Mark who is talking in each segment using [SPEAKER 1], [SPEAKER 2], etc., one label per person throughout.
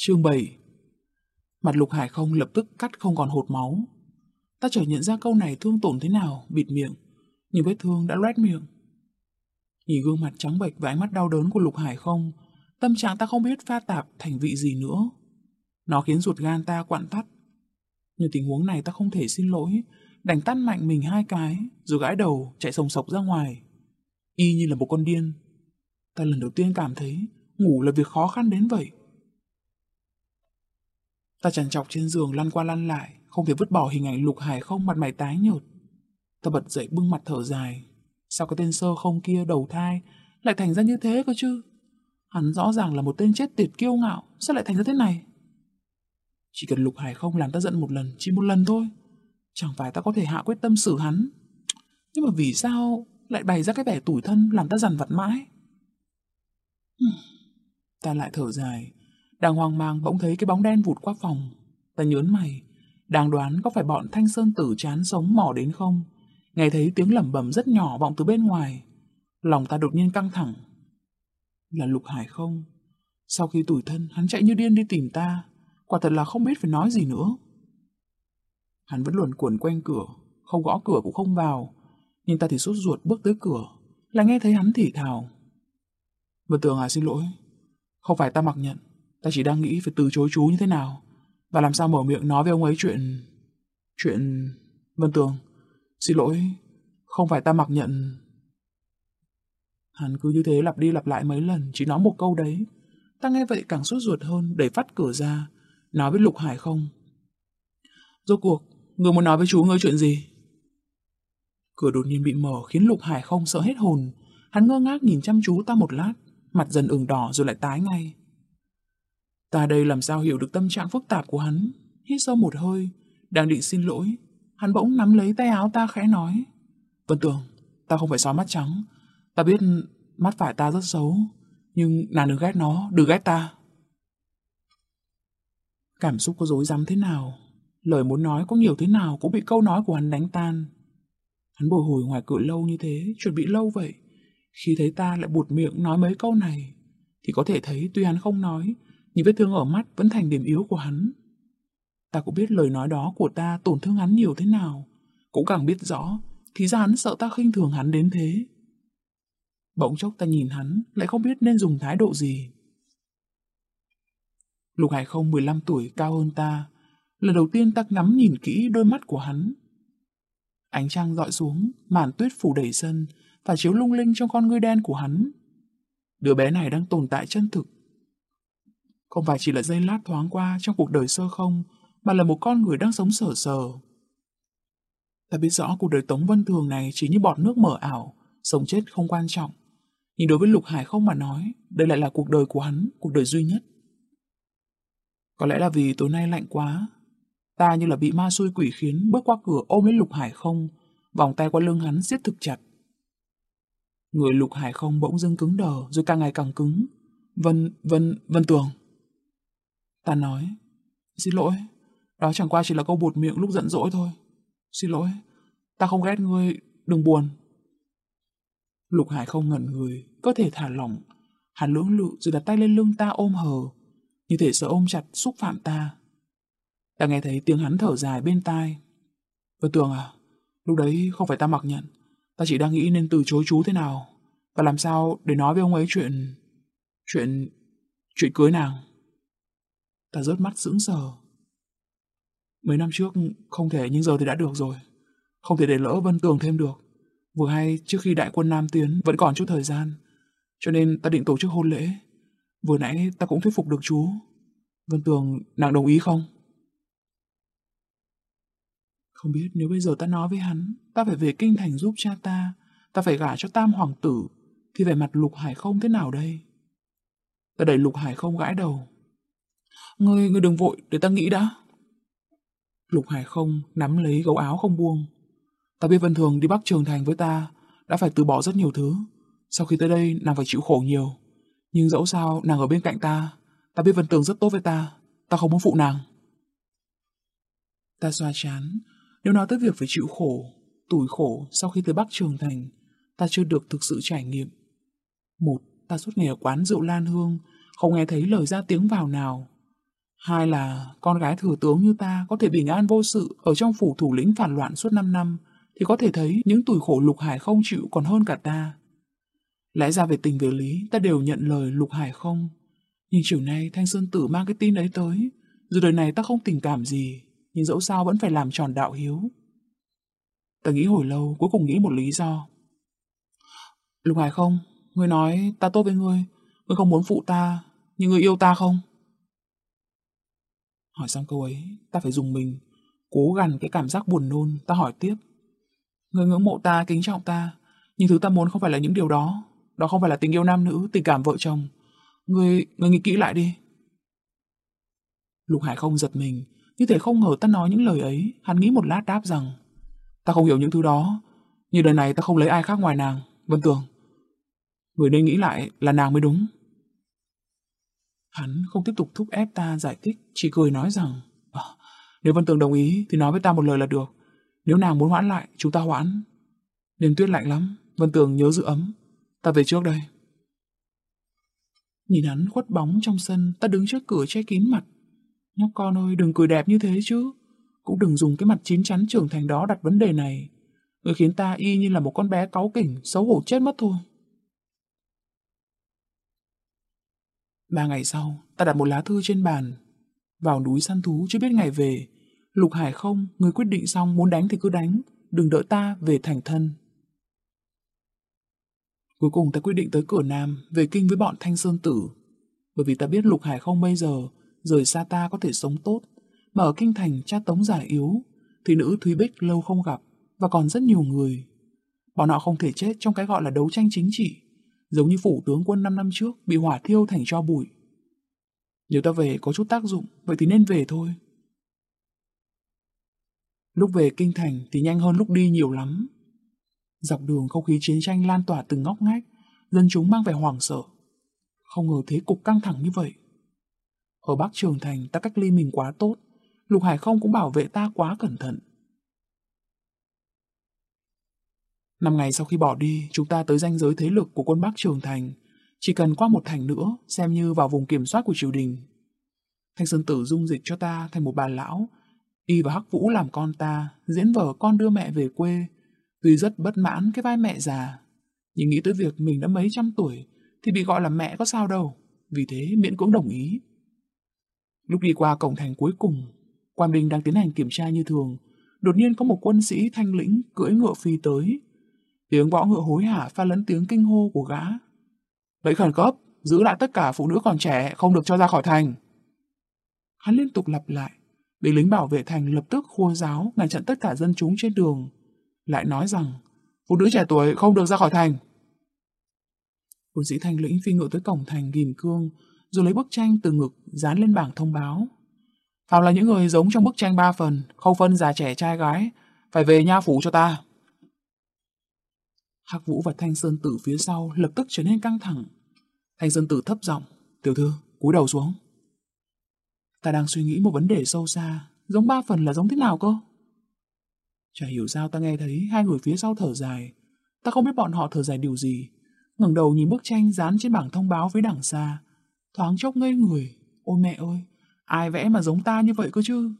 [SPEAKER 1] Chương 7 Mặt lục hải không lập tức cắt không còn hột máu. Ta chợt nhận ra câu này thương tổn thế nào, bịt miệng, nhưng vết thương đã loét miệng. Nhìn gương mặt trắng bệch và ánh mắt đau đớn của lục hải không, tâm trạng ta không biết pha tạp thành vị gì nữa. Nó khiến ruột gan ta quặn tắt. Nhưng tình huống này ta không thể xin lỗi, đành tắt mạnh mình hai cái, rồi gãi đầu chạy sồng sộc ra ngoài. Y như là một con điên. Ta lần đầu tiên cảm thấy ngủ là việc khó khăn đến vậy. Ta trằn trọc trên giường lăn qua lăn lại, không thể vứt bỏ hình ảnh lục hải không mặt mày tái nhợt. Ta bật dậy bưng mặt thở dài. Sao cái tên sơ không kia đầu thai lại thành ra như thế cơ chứ? Hắn rõ ràng là một tên chết tiệt kiêu ngạo, sao lại thành ra thế này? Chỉ cần lục hải không làm ta giận một lần, chỉ một lần thôi. Chẳng phải ta có thể hạ quyết tâm xử hắn. Nhưng mà vì sao lại bày ra cái vẻ tủi thân làm ta dằn vặt mãi? Ta lại thở dài, đang hoang mang bỗng thấy cái bóng đen vụt qua phòng. Ta nhớn mày, đang đoán có phải bọn thanh sơn tử chán sống mò đến không? Nghe thấy tiếng lẩm bẩm rất nhỏ vọng từ bên ngoài. Lòng ta đột nhiên căng thẳng. Là Lục Hải không? Sau khi tủi thân, hắn chạy như điên đi tìm ta. Quả thật là không biết phải nói gì nữa. Hắn vẫn luồn quẩn quanh cửa, không gõ cửa cũng không vào. Nhưng ta thì sốt ruột bước tới cửa, lại nghe thấy hắn thì thào. vừa tưởng à xin lỗi, không phải ta mặc nhận, ta chỉ đang nghĩ phải từ chối chú như thế nào, và làm sao mở miệng nói với ông ấy chuyện... Chuyện... Vân Tường, xin lỗi, không phải ta mặc nhận... Hắn cứ như thế lặp đi lặp lại mấy lần, chỉ nói một câu đấy. Ta nghe vậy càng sốt ruột hơn, đẩy phát cửa ra, nói với Lục Hải không. Rốt cuộc, người muốn nói với chú ngươi chuyện gì? Cửa đột nhiên bị mở khiến Lục Hải không sợ hết hồn. Hắn ngơ ngác nhìn chăm chú ta một lát, mặt dần ửng đỏ rồi lại tái ngay. Ta đây làm sao hiểu được tâm trạng phức tạp của hắn. Hít sâu một hơi, đang định xin lỗi. Hắn bỗng nắm lấy tay áo ta khẽ nói. Vân Tường, ta không phải xóa mắt trắng. Ta biết mắt phải ta rất xấu, nhưng nàng đừng ghét nó, đừng ghét ta. Cảm xúc có dối rắm thế nào, lời muốn nói có nhiều thế nào cũng bị câu nói của hắn đánh tan. Hắn bồi hồi ngoài cửa lâu như thế, chuẩn bị lâu vậy. Khi thấy ta lại buột miệng nói mấy câu này, thì có thể thấy tuy hắn không nói, những vết thương ở mắt vẫn thành điểm yếu của hắn. Ta cũng biết lời nói đó của ta tổn thương hắn nhiều thế nào, cũng càng biết rõ, thì ra hắn sợ ta khinh thường hắn đến thế. Bỗng chốc ta nhìn hắn, lại không biết nên dùng thái độ gì. Lục Hải không 15 tuổi cao hơn ta, lần đầu tiên ta ngắm nhìn kỹ đôi mắt của hắn. Ánh trăng dọi xuống, màn tuyết phủ đầy sân, và chiếu lung linh trong con ngươi đen của hắn. Đứa bé này đang tồn tại chân thực. Không phải chỉ là giây lát thoáng qua trong cuộc đời sơ không, mà là một con người đang sống sở sờ. Ta biết rõ cuộc đời Tống Vân Thường này chỉ như bọt nước mở ảo, sống chết không quan trọng. Nhưng đối với Lục Hải không mà nói, đây lại là cuộc đời của hắn, cuộc đời duy nhất. Có lẽ là vì tối nay lạnh quá, ta như là bị ma xui quỷ khiến bước qua cửa ôm lấy Lục Hải không, vòng tay qua lưng hắn siết thực chặt. Người Lục Hải không bỗng dưng cứng đờ rồi càng ngày càng cứng. Vân, Vân, Vân Tường. Ta nói, xin lỗi, đó chẳng qua chỉ là câu bột miệng lúc giận dỗi thôi. Xin lỗi, ta không ghét ngươi, đừng buồn. Lục Hải không ngẩn người, cơ thể thả lỏng. Hắn lưỡng lự rồi đặt tay lên lưng ta ôm hờ, như thể sợ ôm chặt xúc phạm ta. Ta nghe thấy tiếng hắn thở dài bên tai. Vân Tường à, lúc đấy không phải ta mặc nhận, ta chỉ đang nghĩ nên từ chối chú thế nào, và làm sao để nói với ông ấy chuyện... chuyện... chuyện cưới nàng. Ta rớt mắt sững sờ. Mấy năm trước không thể nhưng giờ thì đã được rồi. Không thể để lỡ Vân Tường thêm được. Vừa hay trước khi đại quân Nam tiến vẫn còn chút thời gian. Cho nên ta định tổ chức hôn lễ. Vừa nãy ta cũng thuyết phục được chú. Vân Tường, nàng đồng ý không? Không biết nếu bây giờ ta nói với hắn, ta phải về kinh thành giúp cha ta, ta phải gả cho tam hoàng tử, thì vẻ mặt lục hải không thế nào đây? Ta đẩy lục hải không gãi đầu. Ngươi, ngươi đừng vội, để ta nghĩ đã. Lục hải không nắm lấy gấu áo không buông. Ta biết Vân Thường đi Bắc Trường Thành với ta, đã phải từ bỏ rất nhiều thứ. Sau khi tới đây, nàng phải chịu khổ nhiều. Nhưng dẫu sao, nàng ở bên cạnh ta, ta biết Vân Thường rất tốt với ta, ta không muốn phụ nàng. Ta xoa chán, nếu nói tới việc phải chịu khổ, tủi khổ sau khi tới Bắc Trường Thành, ta chưa được thực sự trải nghiệm. Một, ta suốt ngày ở quán rượu Lan Hương, không nghe thấy lời ra tiếng vào nào. Hai là con gái thừa tướng như ta có thể bình an vô sự ở trong phủ thủ lĩnh phản loạn suốt 5 năm thì có thể thấy những tuổi khổ Lục Hải không chịu còn hơn cả ta. Lẽ ra về tình về lý ta đều nhận lời Lục Hải không. Nhưng chiều nay Thanh Sơn Tử mang cái tin ấy tới. Dù đời này ta không tình cảm gì, nhưng dẫu sao vẫn phải làm tròn đạo hiếu. Ta nghĩ hồi lâu, cuối cùng nghĩ một lý do. Lục Hải không, ngươi nói ta tốt với ngươi, ngươi không muốn phụ ta, nhưng ngươi yêu ta không? Hỏi xong câu ấy, ta phải dùng mình, cố gằn cái cảm giác buồn nôn, ta hỏi tiếp. người ngưỡng mộ ta, kính trọng ta, nhưng thứ ta muốn không phải là những điều đó. Đó không phải là tình yêu nam nữ, tình cảm vợ chồng. người người nghĩ kỹ lại đi. Lục Hải không giật mình, như thể không ngờ ta nói những lời ấy, hắn nghĩ một lát đáp rằng Ta không hiểu những thứ đó, như đời này ta không lấy ai khác ngoài nàng, Vân Tường. Người nên nghĩ lại là nàng mới đúng. Hắn không tiếp tục thúc ép ta giải thích, chỉ cười nói rằng à, nếu Vân Tường đồng ý thì nói với ta một lời là được. Nếu nàng muốn hoãn lại, chúng ta hoãn. Đêm tuyết lạnh lắm, Vân Tường nhớ giữ ấm. Ta về trước đây. Nhìn hắn khuất bóng trong sân, ta đứng trước cửa che kín mặt. Nhóc con ơi, đừng cười đẹp như thế chứ. Cũng đừng dùng cái mặt chín chắn trưởng thành đó đặt vấn đề này. Người khiến ta y như là một con bé cáu kỉnh, xấu hổ chết mất thôi. Ba ngày sau, ta đặt một lá thư trên bàn. Vào núi săn thú chưa biết ngày về. Lục Hải không, người quyết định xong muốn đánh thì cứ đánh. Đừng đợi ta về thành thân. Cuối cùng ta quyết định tới cửa Nam, về kinh với bọn Thanh Sơn Tử. Bởi vì ta biết Lục Hải không bây giờ, rời xa ta có thể sống tốt. Mà ở kinh thành cha tống giả yếu, thì nữ Thúy Bích lâu không gặp, và còn rất nhiều người. Bọn họ không thể chết trong cái gọi là đấu tranh chính trị, giống như phủ tướng quân 5 năm trước bị hỏa thiêu thành cho bụi. Nếu ta về có chút tác dụng, vậy thì nên về thôi. Lúc về kinh thành thì nhanh hơn lúc đi nhiều lắm. Dọc đường không khí chiến tranh lan tỏa từng ngóc ngách, dân chúng mang vẻ hoảng sợ. Không ngờ thế cục căng thẳng như vậy. Ở Bắc Trường Thành ta cách ly mình quá tốt, Lục Hải không cũng bảo vệ ta quá cẩn thận. Năm ngày sau khi bỏ đi, chúng ta tới ranh giới thế lực của quân Bắc Trường Thành. Chỉ cần qua một thành nữa, xem như vào vùng kiểm soát của triều đình. Thanh Sơn Tử dung dịch cho ta thành một bà lão. Y và Hắc Vũ làm con ta, diễn vở con đưa mẹ về quê. Tuy rất bất mãn cái vai mẹ già, nhưng nghĩ tới việc mình đã mấy trăm tuổi, thì bị gọi là mẹ có sao đâu. Vì thế miễn cũng đồng ý. Lúc đi qua cổng thành cuối cùng, quan binh đang tiến hành kiểm tra như thường. Đột nhiên có một quân sĩ thanh lĩnh cưỡi ngựa phi tới, Tiếng võ ngựa hối hả pha lẫn tiếng kinh hô của gã. lấy khẩn cấp, giữ lại tất cả phụ nữ còn trẻ, không được cho ra khỏi thành. Hắn liên tục lặp lại. Binh lính bảo vệ thành lập tức khua giáo ngăn chặn tất cả dân chúng trên đường. Lại nói rằng, phụ nữ trẻ tuổi không được ra khỏi thành. Quân sĩ thanh lĩnh phi ngựa tới cổng thành ghim cương, rồi lấy bức tranh từ ngực dán lên bảng thông báo. Phạm là những người giống trong bức tranh ba phần, không phân già trẻ trai gái, phải về nha phủ cho ta. Hắc Vũ và Thanh Sơn Tử phía sau lập tức trở nên căng thẳng. Thanh Sơn Tử thấp giọng, tiểu thư, cúi đầu xuống. Ta đang suy nghĩ một vấn đề sâu xa, giống ba phần là giống thế nào cơ? Chả hiểu sao ta nghe thấy hai người phía sau thở dài. Ta không biết bọn họ thở dài điều gì. ngẩng đầu nhìn bức tranh dán trên bảng thông báo với đằng xa. Thoáng chốc ngây người. Ôi mẹ ơi, ai vẽ mà giống ta như vậy cơ chứ?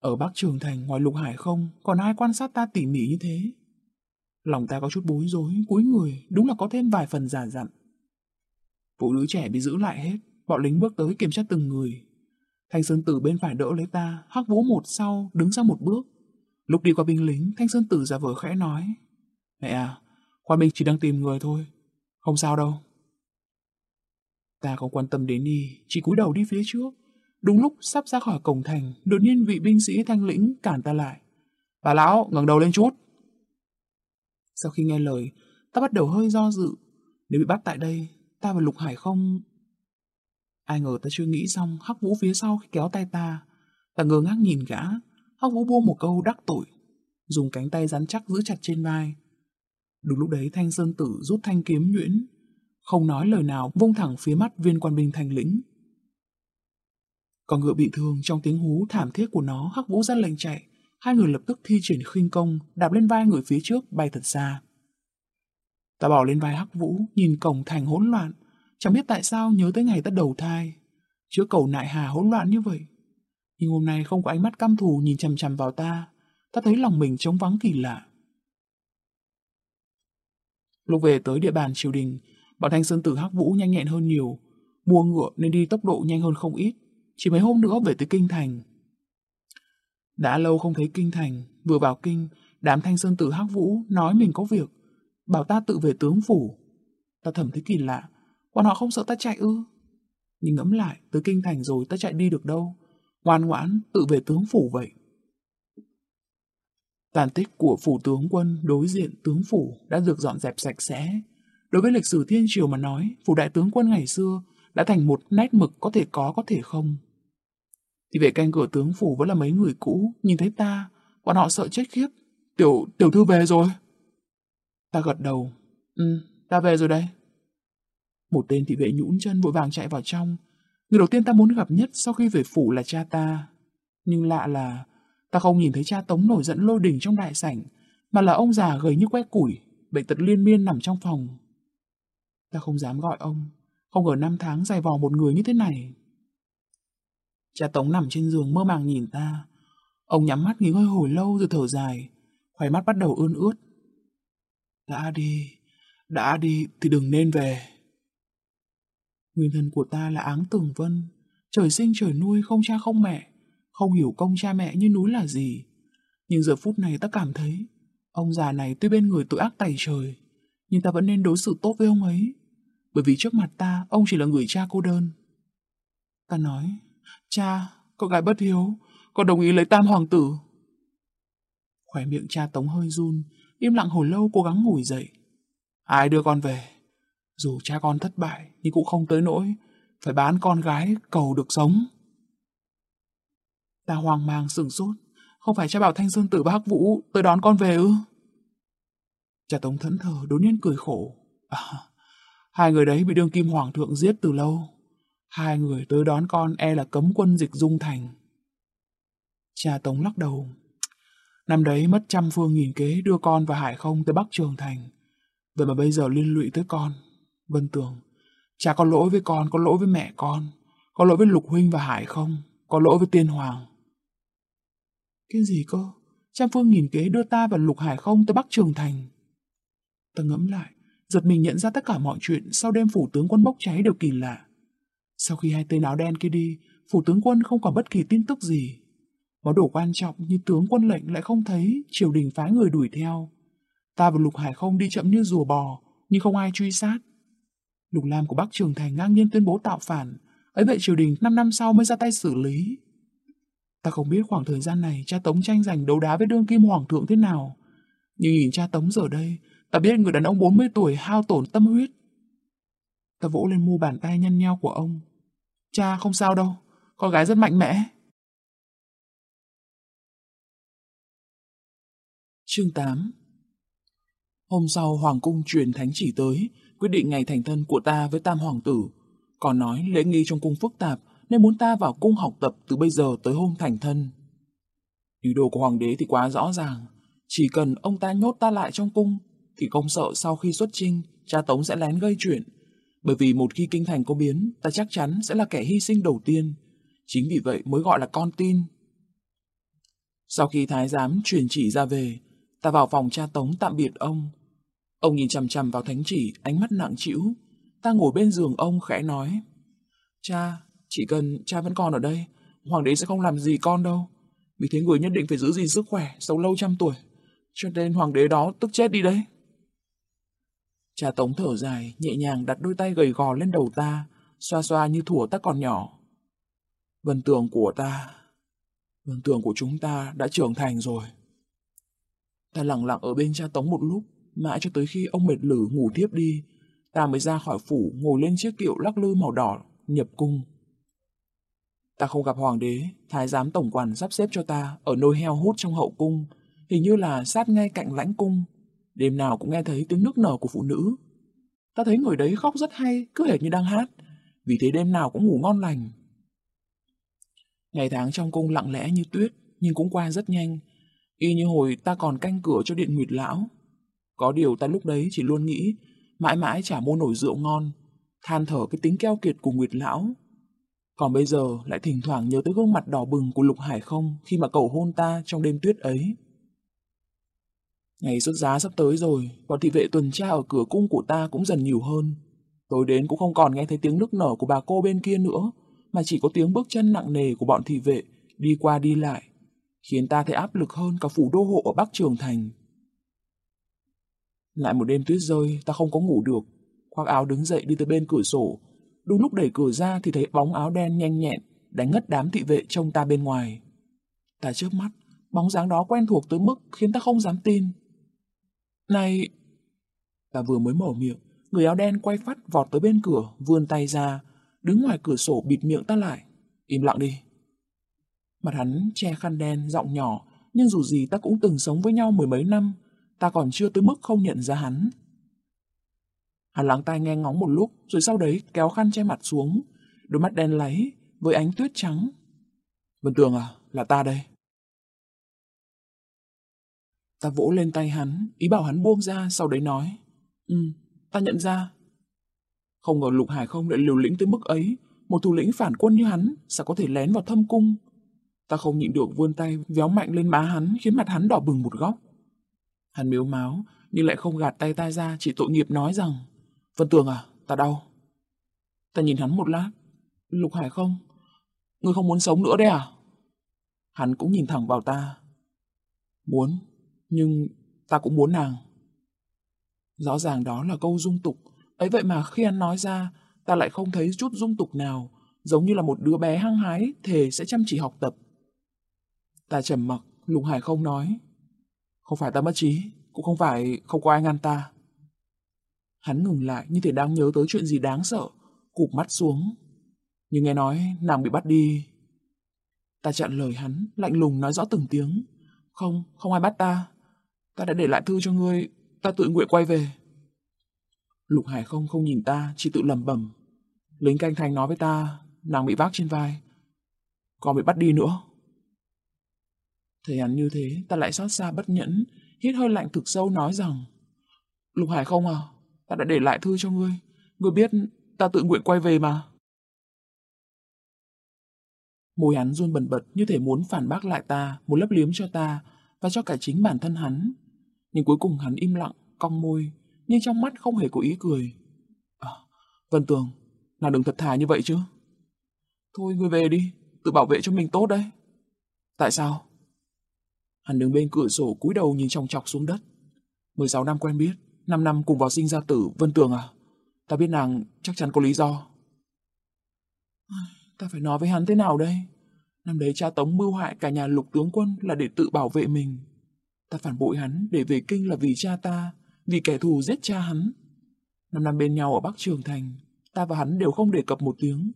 [SPEAKER 1] Ở Bắc Trường Thành ngoài Lục Hải không, còn ai quan sát ta tỉ mỉ như thế? Lòng ta có chút bối rối, cúi người, đúng là có thêm vài phần giả dặn. Phụ nữ trẻ bị giữ lại hết, bọn lính bước tới kiểm tra từng người. Thanh Sơn Tử bên phải đỡ lấy ta, hắc vũ một sau, đứng ra một bước. Lúc đi qua binh lính, Thanh Sơn Tử giả vờ khẽ nói. Mẹ à, quan binh chỉ đang tìm người thôi, không sao đâu. Ta không quan tâm đến đi, chỉ cúi đầu đi phía trước. Đúng lúc sắp ra khỏi cổng thành, đột nhiên vị binh sĩ thanh lĩnh cản ta lại. Bà lão, ngẩng đầu lên chút. Sau khi nghe lời, ta bắt đầu hơi do dự. Nếu bị bắt tại đây, ta và Lục Hải không... Ai ngờ ta chưa nghĩ xong, Hắc Vũ phía sau kéo tay ta. Ta ngơ ngác nhìn gã, Hắc Vũ buông một câu đắc tội, dùng cánh tay rắn chắc giữ chặt trên vai. Đúng lúc đấy Thanh Sơn Tử rút thanh kiếm nhuyễn, không nói lời nào vung thẳng phía mắt viên quan binh thành lĩnh. Còn ngựa bị thương trong tiếng hú thảm thiết của nó, Hắc Vũ ra lệnh chạy, hai người lập tức thi triển khinh công, đạp lên vai người phía trước bay thật xa. Ta bỏ lên vai Hắc Vũ, nhìn cổng thành hỗn loạn, chẳng biết tại sao nhớ tới ngày ta đầu thai. Chữa cầu nại hà hỗn loạn như vậy. Nhưng hôm nay không có ánh mắt căm thù nhìn chằm chằm vào ta, ta thấy lòng mình trống vắng kỳ lạ. Lúc về tới địa bàn triều đình, bọn thanh sơn tử hắc vũ nhanh nhẹn hơn nhiều, mua ngựa nên đi tốc độ nhanh hơn không ít, chỉ mấy hôm nữa về tới kinh thành. Đã lâu không thấy kinh thành, vừa vào kinh, đám thanh sơn tử hắc vũ nói mình có việc, bảo ta tự về tướng phủ. Ta thầm thấy kỳ lạ, bọn họ không sợ ta chạy ư? Nhưng ngẫm lại, tới kinh thành rồi ta chạy đi được đâu, ngoan ngoãn tự về tướng phủ vậy. Tàn tích của phủ tướng quân đối diện tướng phủ đã được dọn dẹp sạch sẽ. Đối với lịch sử thiên triều mà nói, phủ đại tướng quân ngày xưa đã thành một nét mực có thể có có thể không. Thì vệ canh cửa tướng phủ vẫn là mấy người cũ, nhìn thấy ta, bọn họ sợ chết khiếp. Tiểu, tiểu thư về rồi. Ta gật đầu. Ừ, ta về rồi đây. Một tên thị vệ nhũn chân vội vàng chạy vào trong. Người đầu tiên ta muốn gặp nhất sau khi về phủ là cha ta. Nhưng lạ là ta không nhìn thấy cha Tống nổi giận lôi đình trong đại sảnh, mà là ông già gầy như que củi, bệnh tật liên miên nằm trong phòng. Ta không dám gọi ông, không ngờ năm tháng dài vò một người như thế này. Cha Tống nằm trên giường mơ màng nhìn ta. Ông nhắm mắt nghỉ ngơi hồi lâu rồi thở dài, khóe mắt bắt đầu ươn ướt. Đã đi, đã đi thì đừng nên về. Nguyên thân của ta là áng tường vân, trời sinh trời nuôi không cha không mẹ, không hiểu công cha mẹ như núi là gì. Nhưng giờ phút này ta cảm thấy, ông già này tuy bên người tội ác tày trời, nhưng ta vẫn nên đối xử tốt với ông ấy, bởi vì trước mặt ta, ông chỉ là người cha cô đơn. Ta nói, cha, con gái bất hiếu, con đồng ý lấy tam hoàng tử. Khỏe miệng cha Tống hơi run, im lặng hồi lâu cố gắng ngủ dậy. Ai đưa con về? Dù cha con thất bại, nhưng cũng không tới nỗi, phải bán con gái cầu được sống. Ta hoang mang sửng sốt, không phải cha bảo Thanh Sơn Tử và Hắc Vũ tới đón con về ư? Cha Tống thẫn thờ đột nhiên cười khổ. À, hai người đấy bị đương kim hoàng thượng giết từ lâu. Hai người tới đón con e là cấm quân dịch dung thành. Cha Tống lắc đầu. Năm đấy mất trăm phương nghìn kế đưa con và Hải không tới Bắc Trường Thành. Vậy mà bây giờ liên lụy tới con. Vân Tường, cha có lỗi với con, có lỗi với mẹ con, có lỗi với Lục Huynh và Hải không, có lỗi với Tiên Hoàng. Cái gì cơ? Trăm phương nghìn kế đưa ta và Lục Hải không tới Bắc Trường Thành. Ta ngẫm lại, giật mình nhận ra tất cả mọi chuyện sau đêm phủ tướng quân bốc cháy đều kỳ lạ. Sau khi hai tên áo đen kia đi, phủ tướng quân không còn bất kỳ tin tức gì. Món đồ quan trọng như tướng quân lệnh lại không thấy, triều đình phái người đuổi theo. Ta và Lục Hải không đi chậm như rùa bò, nhưng không ai truy sát. Lục Lam của Bắc Trường Thành ngang nhiên tuyên bố tạo phản, ấy vậy triều đình 5 năm sau mới ra tay xử lý. Ta không biết khoảng thời gian này cha Tống tranh giành đấu đá với đương kim hoàng thượng thế nào. Nhưng nhìn cha Tống giờ đây, ta biết người đàn ông 40 tuổi hao tổn tâm huyết. Ta vỗ lên mu bàn tay nhăn nheo của ông. Cha không sao đâu, con gái rất mạnh mẽ. Chương 8 Hôm sau Hoàng cung truyền thánh chỉ tới, quyết định ngày thành thân của ta với Tam Hoàng tử. Còn nói lễ nghi trong cung phức tạp nên muốn ta vào cung học tập từ bây giờ tới hôm thành thân. Ý đồ của Hoàng đế thì quá rõ ràng. Chỉ cần ông ta nhốt ta lại trong cung thì không sợ sau khi xuất trinh cha Tống sẽ lén gây chuyện. Bởi vì một khi kinh thành có biến, ta chắc chắn sẽ là kẻ hy sinh đầu tiên. Chính vì vậy mới gọi là con tin. Sau khi thái giám truyền chỉ ra về, ta vào phòng cha Tống tạm biệt ông. Ông nhìn chằm chằm vào thánh chỉ, ánh mắt nặng trĩu. Ta ngồi bên giường ông khẽ nói. Cha, chỉ cần cha vẫn còn ở đây, hoàng đế sẽ không làm gì con đâu. Vì thế người nhất định phải giữ gìn sức khỏe, sống lâu trăm tuổi. Cho nên hoàng đế đó tức chết đi đấy. Cha Tống thở dài, nhẹ nhàng đặt đôi tay gầy gò lên đầu ta, xoa xoa như thủa ta còn nhỏ. Vân tường của ta, vân tường của chúng ta đã trưởng thành rồi. Ta lặng lặng ở bên cha Tống một lúc, mãi cho tới khi ông mệt lử ngủ tiếp đi, ta mới ra khỏi phủ ngồi lên chiếc kiệu lắc lư màu đỏ, nhập cung. Ta không gặp hoàng đế, thái giám tổng quản sắp xếp cho ta ở nôi heo hút trong hậu cung, hình như là sát ngay cạnh lãnh cung. Đêm nào cũng nghe thấy tiếng nước nở của phụ nữ. Ta thấy người đấy khóc rất hay, cứ hệt như đang hát, vì thế đêm nào cũng ngủ ngon lành. Ngày tháng trong cung lặng lẽ như tuyết, nhưng cũng qua rất nhanh, y như hồi ta còn canh cửa cho điện nguyệt lão. Có điều ta lúc đấy chỉ luôn nghĩ, mãi mãi chả mua nổi rượu ngon, than thở cái tính keo kiệt của nguyệt lão. Còn bây giờ lại thỉnh thoảng nhớ tới gương mặt đỏ bừng của Lục Hải không khi mà cầu hôn ta trong đêm tuyết ấy. Ngày xuất giá sắp tới rồi, bọn thị vệ tuần tra ở cửa cung của ta cũng dần nhiều hơn. Tối đến cũng không còn nghe thấy tiếng nức nở của bà cô bên kia nữa, mà chỉ có tiếng bước chân nặng nề của bọn thị vệ đi qua đi lại, khiến ta thấy áp lực hơn cả phủ đô hộ ở Bắc Trường Thành. Lại một đêm tuyết rơi, ta không có ngủ được, khoác áo đứng dậy đi tới bên cửa sổ. Đúng lúc đẩy cửa ra thì thấy bóng áo đen nhanh nhẹn, đánh ngất đám thị vệ trông ta bên ngoài. Ta chớp mắt, bóng dáng đó quen thuộc tới mức khiến ta không dám tin. Này... Ta vừa mới mở miệng, người áo đen quay phát vọt tới bên cửa, vươn tay ra, đứng ngoài cửa sổ bịt miệng ta lại. Im lặng đi. Mặt hắn che khăn đen, giọng nhỏ, nhưng dù gì ta cũng từng sống với nhau mười mấy năm, ta còn chưa tới mức không nhận ra hắn. Hắn lắng tai nghe ngóng một lúc, rồi sau đấy kéo khăn che mặt xuống, đôi mắt đen láy, với ánh tuyết trắng. Vân Tường à, là ta đây. Ta vỗ lên tay hắn, ý bảo hắn buông ra, sau đấy nói. Ừ, ta nhận ra. Không ngờ Lục Hải không lại liều lĩnh tới mức ấy, một thủ lĩnh phản quân như hắn, sao có thể lén vào thâm cung. Ta không nhịn được vươn tay, véo mạnh lên má hắn, khiến mặt hắn đỏ bừng một góc. Hắn miếu máu, nhưng lại không gạt tay ta ra, chỉ tội nghiệp nói rằng, Vân Tường à, ta đau. Ta nhìn hắn một lát, Lục Hải không, ngươi không muốn sống nữa đấy à? Hắn cũng nhìn thẳng vào ta. Muốn, nhưng ta cũng muốn nàng. Rõ ràng đó là câu dung tục, ấy vậy mà khi hắn nói ra, ta lại không thấy chút dung tục nào, giống như là một đứa bé hăng hái, thề sẽ chăm chỉ học tập. Ta trầm mặc, Lục Hải không nói. Không phải ta mất trí, cũng không phải không có ai ngăn ta. Hắn ngừng lại như thể đang nhớ tới chuyện gì đáng sợ, cụp mắt xuống. Nhưng nghe nói nàng bị bắt đi. Ta chặn lời hắn, lạnh lùng nói rõ từng tiếng. Không, không ai bắt ta. Ta đã để lại thư cho ngươi, ta tự nguyện quay về. Lục Hải không không nhìn ta, chỉ tự lầm bẩm. Lính canh thành nói với ta, nàng bị vác trên vai. Còn bị bắt đi nữa. Thấy hắn như thế, ta lại xót xa bất nhẫn, hít hơi lạnh thực sâu nói rằng Lục Hải không à, ta đã để lại thư cho ngươi. Ngươi biết ta tự nguyện quay về mà. Môi hắn run bần bật như thể muốn phản bác lại ta, muốn lấp liếm cho ta và cho cả chính bản thân hắn. Nhưng cuối cùng hắn im lặng, cong môi, nhưng trong mắt không hề có ý cười. À, Vân Tường, nào đừng thật thà như vậy chứ. Thôi ngươi về đi, tự bảo vệ cho mình tốt đấy. Tại sao? Hắn đứng bên cửa sổ cúi đầu nhìn trong chọc xuống đất. 16 năm quen biết, 5 năm cùng vào sinh ra tử, Vân Tường à? Ta biết nàng chắc chắn có lý do. Ta phải nói với hắn thế nào đây? Năm đấy cha Tống mưu hại cả nhà lục tướng quân là để tự bảo vệ mình. Ta phản bội hắn để về kinh là vì cha ta, vì kẻ thù giết cha hắn. Năm năm bên nhau ở Bắc Trường Thành, ta và hắn đều không đề cập một tiếng.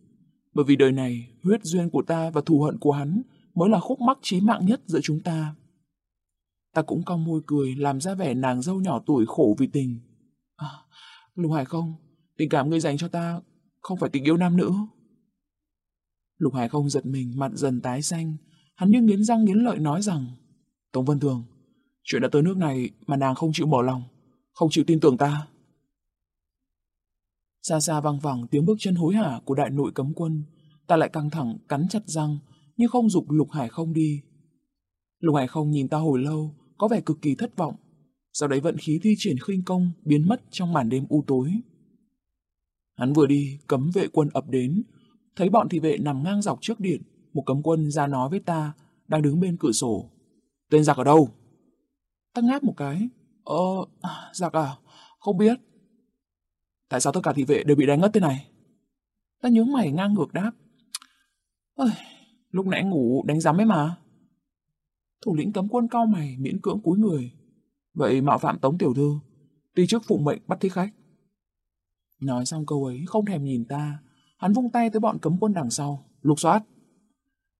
[SPEAKER 1] Bởi vì đời này, huyết duyên của ta và thù hận của hắn mới là khúc mắc chí mạng nhất giữa chúng ta. Ta cũng cong môi cười, làm ra vẻ nàng dâu nhỏ tuổi khổ vì tình. À, Lục Hải không, tình cảm ngươi dành cho ta không phải tình yêu nam nữ. Lục Hải không giật mình, mặt dần tái xanh. Hắn như nghiến răng nghiến lợi nói rằng, Tống Vân Thường, chuyện đã tới nước này mà nàng không chịu mở lòng, không chịu tin tưởng ta. Xa xa vang vẳng tiếng bước chân hối hả của đại nội cấm quân, ta lại căng thẳng, cắn chặt răng, nhưng không dục Lục Hải không đi. Lục Hải không nhìn ta hồi lâu, có vẻ cực kỳ thất vọng. Sau đấy vận khí thi triển khinh công biến mất trong màn đêm u tối. Hắn vừa đi, cấm vệ quân ập đến, thấy bọn thị vệ nằm ngang dọc trước điện, một cấm quân ra nói với ta, đang đứng bên cửa sổ. Tên giặc ở đâu? Ta ngáp một cái. Ờ, giặc à? Không biết. Tại sao tất cả thị vệ đều bị đánh ngất thế này? Ta nhớ mày ngang ngược đáp. Ơi, lúc nãy ngủ đánh rắm ấy mà. Thủ lĩnh cấm quân cao mày miễn cưỡng cúi người. Vậy mạo phạm tống tiểu thư, đi trước phụ mệnh bắt thích khách. Nói xong câu ấy không thèm nhìn ta, hắn vung tay tới bọn cấm quân đằng sau, lục soát.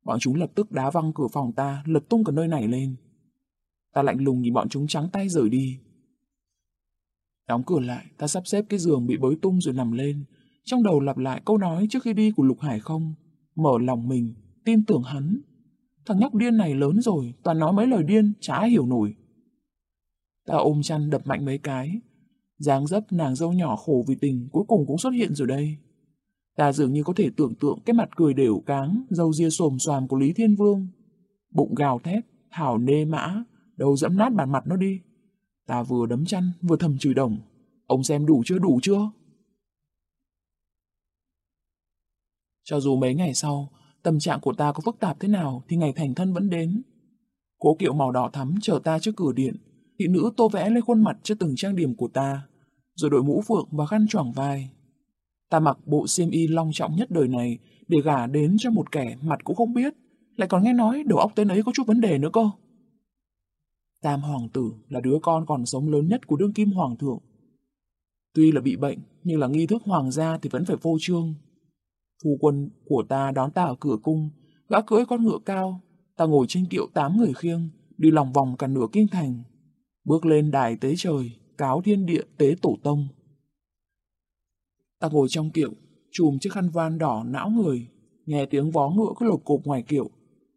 [SPEAKER 1] Bọn chúng lập tức đá văng cửa phòng ta, lật tung cả nơi này lên. Ta lạnh lùng nhìn bọn chúng trắng tay rời đi. Đóng cửa lại, ta sắp xếp cái giường bị bới tung rồi nằm lên, trong đầu lặp lại câu nói trước khi đi của Lục Hải không, mở lòng mình, tin tưởng hắn. Thằng nhóc điên này lớn rồi, toàn nói mấy lời điên, chả hiểu nổi. Ta ôm chăn đập mạnh mấy cái. dáng dấp nàng dâu nhỏ khổ vì tình cuối cùng cũng xuất hiện rồi đây. Ta dường như có thể tưởng tượng cái mặt cười đều cáng, dâu ria xồm xoàm của Lý Thiên Vương. Bụng gào thét, thảo nê mã, đầu dẫm nát bàn mặt nó đi. Ta vừa đấm chăn, vừa thầm chửi đồng. Ông xem đủ chưa, đủ chưa? Cho dù mấy ngày sau, tâm trạng của ta có phức tạp thế nào thì ngày thành thân vẫn đến. Cố kiệu màu đỏ thắm chờ ta trước cửa điện, thị nữ tô vẽ lên khuôn mặt cho từng trang điểm của ta, rồi đội mũ phượng và khăn choàng vai. Ta mặc bộ xiêm y long trọng nhất đời này để gả đến cho một kẻ mặt cũng không biết, lại còn nghe nói đầu óc tên ấy có chút vấn đề nữa cơ. Tam hoàng tử là đứa con còn sống lớn nhất của đương kim hoàng thượng. Tuy là bị bệnh, nhưng là nghi thức hoàng gia thì vẫn phải vô trương. Phu quân của ta đón ta ở cửa cung, gã cưỡi con ngựa cao, ta ngồi trên kiệu tám người khiêng, đi lòng vòng cả nửa kinh thành. Bước lên đài tế trời, cáo thiên địa tế tổ tông. Ta ngồi trong kiệu, chùm chiếc khăn van đỏ não người, nghe tiếng vó ngựa cứ lột cộp ngoài kiệu,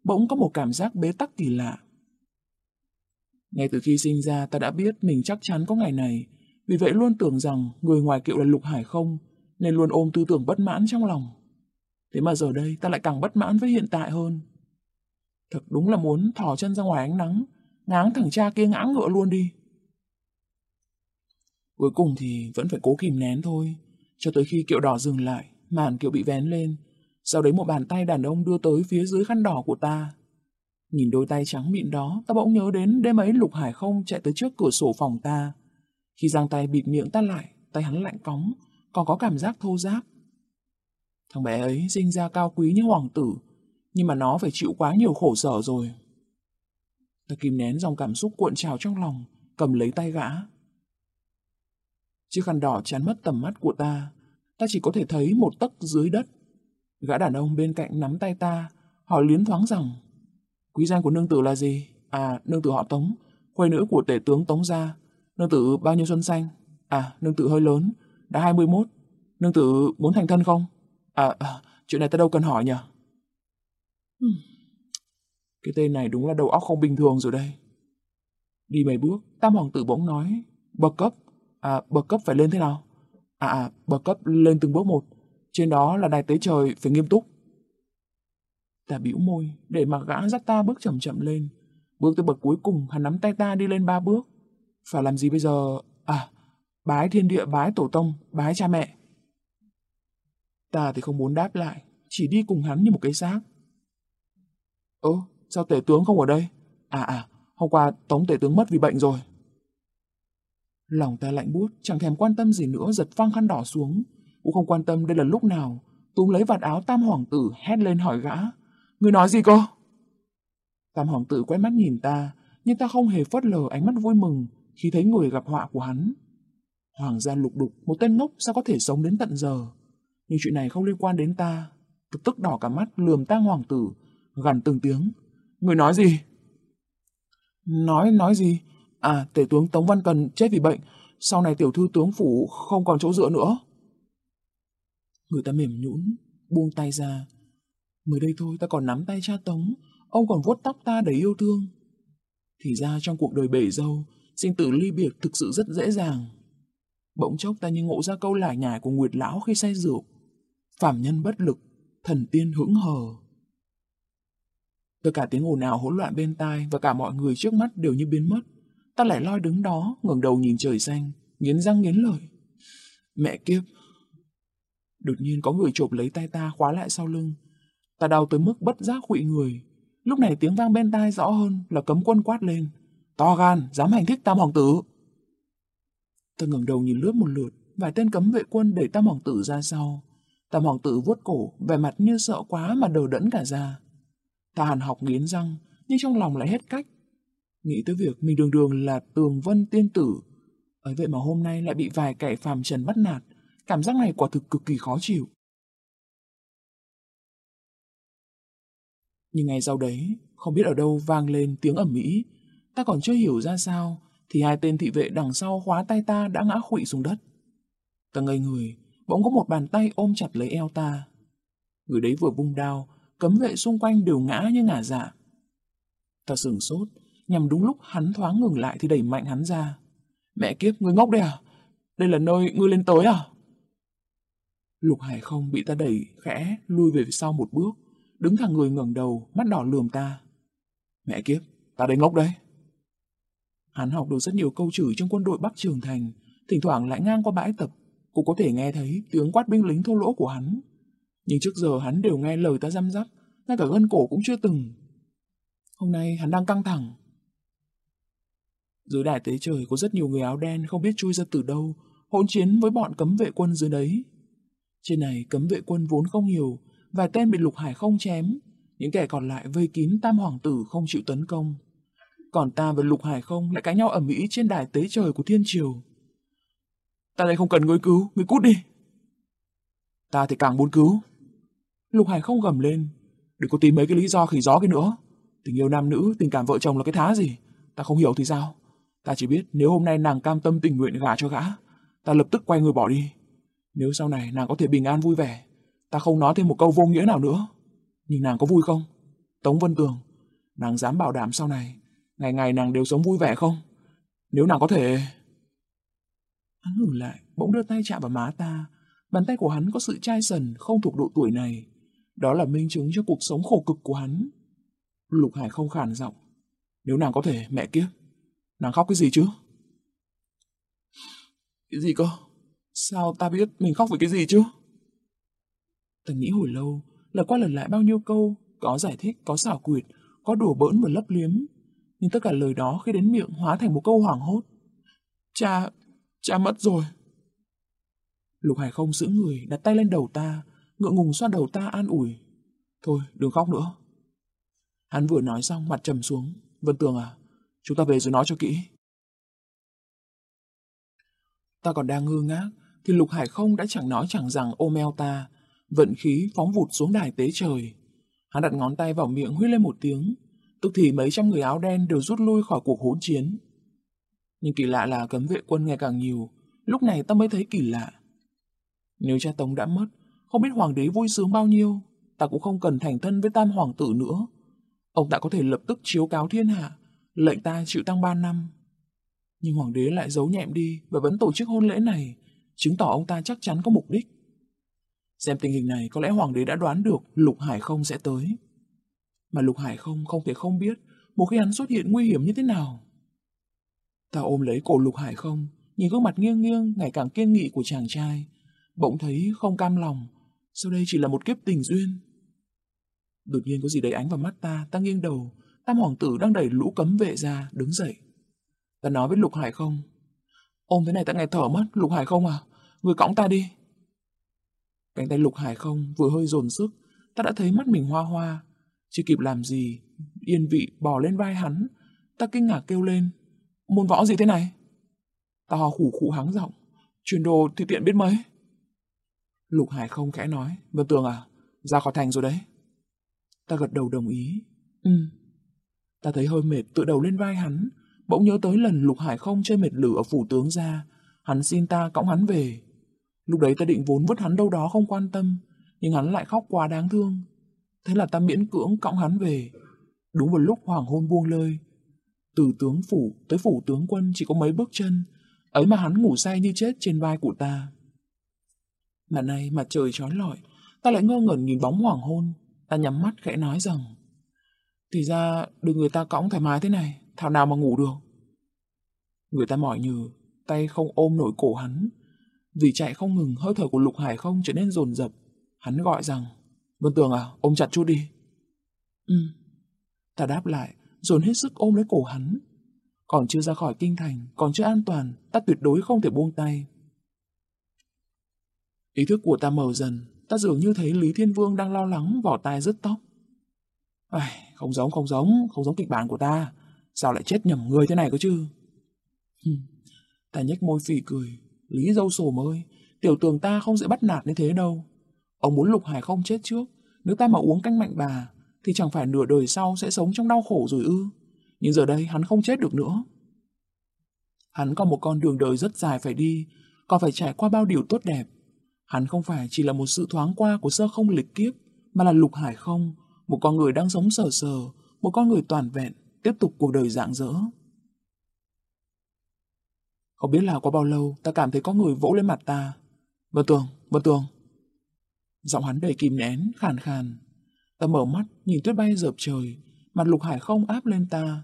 [SPEAKER 1] bỗng có một cảm giác bế tắc kỳ lạ. Ngay từ khi sinh ra ta đã biết mình chắc chắn có ngày này, vì vậy luôn tưởng rằng người ngoài kiệu là Lục Hải không, nên luôn ôm tư tưởng bất mãn trong lòng. Thế mà giờ đây ta lại càng bất mãn với hiện tại hơn. Thật đúng là muốn thò chân ra ngoài ánh nắng, ngáng thằng cha kia ngã ngựa luôn đi. Cuối cùng thì vẫn phải cố kìm nén thôi, cho tới khi kiệu đỏ dừng lại, màn kiệu bị vén lên, sau đấy một bàn tay đàn ông đưa tới phía dưới khăn đỏ của ta. Nhìn đôi tay trắng mịn đó, ta bỗng nhớ đến đêm ấy Lục Hải không chạy tới trước cửa sổ phòng ta. Khi giang tay bịt miệng ta lại, tay hắn lạnh cóng, còn có cảm giác thô giáp. Thằng bé ấy sinh ra cao quý như hoàng tử, nhưng mà nó phải chịu quá nhiều khổ sở rồi. Ta kìm nén dòng cảm xúc cuộn trào trong lòng, cầm lấy tay gã. Chiếc khăn đỏ chắn mất tầm mắt của ta, ta chỉ có thể thấy một tấc dưới đất. Gã đàn ông bên cạnh nắm tay ta, hỏi liến thoáng rằng, quý danh của nương tử là gì? À, nương tử họ Tống, khuê nữ của tể tướng Tống gia. Nương tử bao nhiêu xuân xanh? À, nương tử hơi lớn, đã 21. Nương tử muốn thành thân không? À, à chuyện này ta đâu cần hỏi nhỉ? Cái tên này đúng là đầu óc không bình thường rồi đây. Đi mấy bước, Tam Hoàng tử bỗng nói, bậc cấp, à, bậc cấp phải lên thế nào? À, à, bậc cấp lên từng bước một, trên đó là đài tế trời phải nghiêm túc. Ta bĩu môi, để mặc gã dắt ta bước chậm chậm lên. Bước tới bậc cuối cùng, hắn nắm tay ta đi lên ba bước. Phải làm gì bây giờ? À, bái thiên địa, bái tổ tông, bái cha mẹ. Ta thì không muốn đáp lại, chỉ đi cùng hắn như một cái xác. Ơ, sao tể tướng không ở đây? À à, hôm qua tống tể tướng mất vì bệnh rồi. Lòng ta lạnh buốt, chẳng thèm quan tâm gì nữa, giật phăng khăn đỏ xuống. Cũng không quan tâm đây là lúc nào. Túm lấy vạt áo tam hoàng tử, hét lên hỏi gã. Người nói gì cơ? Tam hoàng tử quét mắt nhìn ta, nhưng ta không hề phớt lờ ánh mắt vui mừng khi thấy người gặp họa của hắn. Hoàng gia lục đục, một tên ngốc sao có thể sống đến tận giờ. Nhưng chuyện này không liên quan đến ta. Tức tức đỏ cả mắt lườm ta hoàng tử, gần từng tiếng. Người nói gì? Nói, nói gì? À, tể tướng Tống Văn Cần chết vì bệnh, sau này tiểu thư tướng phủ không còn chỗ dựa nữa. Người ta mềm nhũn, buông tay ra. Mới đây thôi ta còn nắm tay cha Tống, ông còn vuốt tóc ta đầy yêu thương. Thì ra trong cuộc đời bể dâu, sinh tử ly biệt thực sự rất dễ dàng. Bỗng chốc ta như ngộ ra câu lải nhải của Nguyệt Lão khi say rượu. Phạm nhân bất lực, thần tiên hững hờ. Tất cả tiếng ồn ào hỗn loạn bên tai và cả mọi người trước mắt đều như biến mất. Ta lại loi đứng đó, ngẩng đầu nhìn trời xanh, nghiến răng nghiến lợi. Mẹ kiếp! Đột nhiên có người chộp lấy tay ta khóa lại sau lưng. Ta đau tới mức bất giác quỵ người. Lúc này tiếng vang bên tai rõ hơn là cấm quân quát lên. To gan, dám hành thích tam hoàng tử. Ta ngẩng đầu nhìn lướt một lượt, vài tên cấm vệ quân đẩy tam hoàng tử ra sau. Tam hoàng tử vuốt cổ, vẻ mặt như sợ quá mà đờ đẫn cả ra. Ta hàn học nghiến răng, nhưng trong lòng lại hết cách. Nghĩ tới việc mình đường đường là tường vân tiên tử. Ấy vậy mà hôm nay lại bị vài kẻ phàm trần bắt nạt. Cảm giác này quả thực cực kỳ khó chịu. Nhưng ngày sau đấy, không biết ở đâu vang lên tiếng ẩm mỹ. Ta còn chưa hiểu ra sao, thì hai tên thị vệ đằng sau khóa tay ta đã ngã khụy xuống đất. Ta ngây người, bỗng có một bàn tay ôm chặt lấy eo ta. Người đấy vừa vung đao, cấm vệ xung quanh đều ngã như ngả dạ. Ta sửng sốt, nhằm đúng lúc hắn thoáng ngừng lại thì đẩy mạnh hắn ra. Mẹ kiếp, ngươi ngốc đây à? Đây là nơi ngươi lên tới à? Lục Hải không bị ta đẩy khẽ, lui về sau một bước, đứng thẳng người ngẩng đầu, mắt đỏ lườm ta. Mẹ kiếp, ta đánh ngốc đấy. Hắn học được rất nhiều câu chửi trong quân đội Bắc Trường Thành, thỉnh thoảng lại ngang qua bãi tập, cũng có thể nghe thấy tiếng quát binh lính thô lỗ của hắn. Nhưng trước giờ hắn đều nghe lời ta răm rắp, ngay cả gân cổ cũng chưa từng. Hôm nay hắn đang căng thẳng. Dưới đại tế trời có rất nhiều người áo đen không biết chui ra từ đâu, hỗn chiến với bọn cấm vệ quân dưới đấy. Trên này cấm vệ quân vốn không nhiều, vài tên bị lục hải không chém, những kẻ còn lại vây kín tam hoàng tử không chịu tấn công. Còn ta và lục hải không lại cãi nhau ở Mỹ trên đài tế trời của thiên triều. Ta đây không cần ngươi cứu, ngươi cút đi. Ta thì càng muốn cứu. Lục hải không gầm lên, đừng có tìm mấy cái lý do khỉ gió cái nữa. Tình yêu nam nữ, tình cảm vợ chồng là cái thá gì? Ta không hiểu thì sao? Ta chỉ biết nếu hôm nay nàng cam tâm tình nguyện gả cho gã, ta lập tức quay người bỏ đi. Nếu sau này nàng có thể bình an vui vẻ, ta không nói thêm một câu vô nghĩa nào nữa. Nhưng nàng có vui không? Tống Vân Tường, nàng dám bảo đảm sau này, ngày ngày nàng đều sống vui vẻ không? Nếu nàng có thể... Hắn ngừng lại, bỗng đưa tay chạm vào má ta. Bàn tay của hắn có sự chai sần không thuộc độ tuổi này. Đó là minh chứng cho cuộc sống khổ cực của hắn. Lục Hải không khàn giọng. Nếu nàng có thể, mẹ kiếp, nàng khóc cái gì chứ? Cái gì cơ? Sao ta biết mình khóc vì cái gì chứ? Tôi nghĩ hồi lâu, lần qua lần lại bao nhiêu câu, có giải thích, có xảo quyệt, có đùa bỡn và lấp liếm. Nhưng tất cả lời đó khi đến miệng hóa thành một câu hoảng hốt. Cha, cha mất rồi. Lục Hải không giữ người, đặt tay lên đầu ta, ngượng ngùng xoa đầu ta an ủi. Thôi, đừng khóc nữa. Hắn vừa nói xong mặt trầm xuống. Vân Tường à, chúng ta về rồi nói cho kỹ. Ta còn đang ngơ ngác, thì Lục Hải không đã chẳng nói chẳng rằng ôm eo ta, vận khí phóng vụt xuống đài tế trời. Hắn đặt ngón tay vào miệng huyết lên một tiếng, tức thì mấy trăm người áo đen đều rút lui khỏi cuộc hỗn chiến. Nhưng kỳ lạ là cấm vệ quân ngày càng nhiều, lúc này ta mới thấy kỳ lạ. Nếu cha Tống đã mất, không biết hoàng đế vui sướng bao nhiêu, ta cũng không cần thành thân với tam hoàng tử nữa. Ông ta có thể lập tức chiếu cáo thiên hạ, lệnh ta chịu tăng ba năm. Nhưng hoàng đế lại giấu nhẹm đi và vẫn tổ chức hôn lễ này, chứng tỏ ông ta chắc chắn có mục đích. Xem tình hình này, có lẽ hoàng đế đã đoán được Lục Hải không sẽ tới. Mà Lục Hải không không thể không biết một khi hắn xuất hiện nguy hiểm như thế nào. Ta ôm lấy cổ Lục Hải không, nhìn gương mặt nghiêng nghiêng ngày càng kiên nghị của chàng trai, bỗng thấy không cam lòng, sau đây chỉ là một kiếp tình duyên. Đột nhiên có gì đấy ánh vào mắt ta, ta nghiêng đầu, tam hoàng tử đang đẩy lũ cấm vệ ra, đứng dậy. Ta nói với Lục Hải không, ôm thế này ta nghe thở mất, Lục Hải không à, người cõng ta đi. Cánh tay Lục Hải không vừa hơi dồn sức, ta đã thấy mắt mình hoa hoa, chưa kịp làm gì, yên vị bò lên vai hắn, ta kinh ngạc kêu lên, môn võ gì thế này? Ta hò khủ khủ hắng giọng, truyền đồ thì tiện biết mấy. Lục Hải không khẽ nói, Vân Tường à, ra khỏi thành rồi đấy. Ta gật đầu đồng ý. Ừ. Ta thấy hơi mệt tựa đầu lên vai hắn, bỗng nhớ tới lần Lục Hải không chơi mệt lử ở phủ tướng ra, hắn xin ta cõng hắn về. Lúc đấy ta định vốn vứt hắn đâu đó không quan tâm, nhưng hắn lại khóc quá đáng thương. Thế là ta miễn cưỡng cõng hắn về. Đúng vào lúc hoàng hôn buông lơi. Từ tướng phủ tới phủ tướng quân chỉ có mấy bước chân, ấy mà hắn ngủ say như chết trên vai của ta. Mà nay mặt trời trói lọi, ta lại ngơ ngẩn nhìn bóng hoàng hôn. Ta nhắm mắt khẽ nói rằng, thì ra được người ta cõng thoải mái thế này, thảo nào mà ngủ được. Người ta mỏi nhừ, tay không ôm nổi cổ hắn. Vì chạy không ngừng, hơi thở của Lục Hải không trở nên dồn dập. Hắn gọi rằng, Vân Tường à, ôm chặt chút đi. Ừ. Ta đáp lại, dồn hết sức ôm lấy cổ hắn. Còn chưa ra khỏi kinh thành, còn chưa an toàn, ta tuyệt đối không thể buông tay. Ý thức của ta mờ dần, ta dường như thấy Lý Thiên Vương đang lo lắng vỏ tai rứt tóc. Ai, không giống, không giống, không giống kịch bản của ta. Sao lại chết nhầm người thế này cơ chứ? ta nhếch môi phì cười. Lý dâu sồm ơi, tiểu tường ta không dễ bắt nạt như thế đâu. Ông muốn Lục Hải không chết trước, nếu ta mà uống canh mạnh bà, thì chẳng phải nửa đời sau sẽ sống trong đau khổ rồi ư. Nhưng giờ đây hắn không chết được nữa. Hắn còn một con đường đời rất dài phải đi, còn phải trải qua bao điều tốt đẹp. Hắn không phải chỉ là một sự thoáng qua của sơ không lịch kiếp, mà là lục hải không, một con người đang sống sờ sờ, một con người toàn vẹn, tiếp tục cuộc đời dạng dỡ. Không biết là qua bao lâu, ta cảm thấy có người vỗ lên mặt ta. Vân Tường, Vân Tường, Giọng hắn đầy kìm nén, khàn khàn. Ta mở mắt, nhìn tuyết bay dợp trời, mặt lục hải không áp lên ta.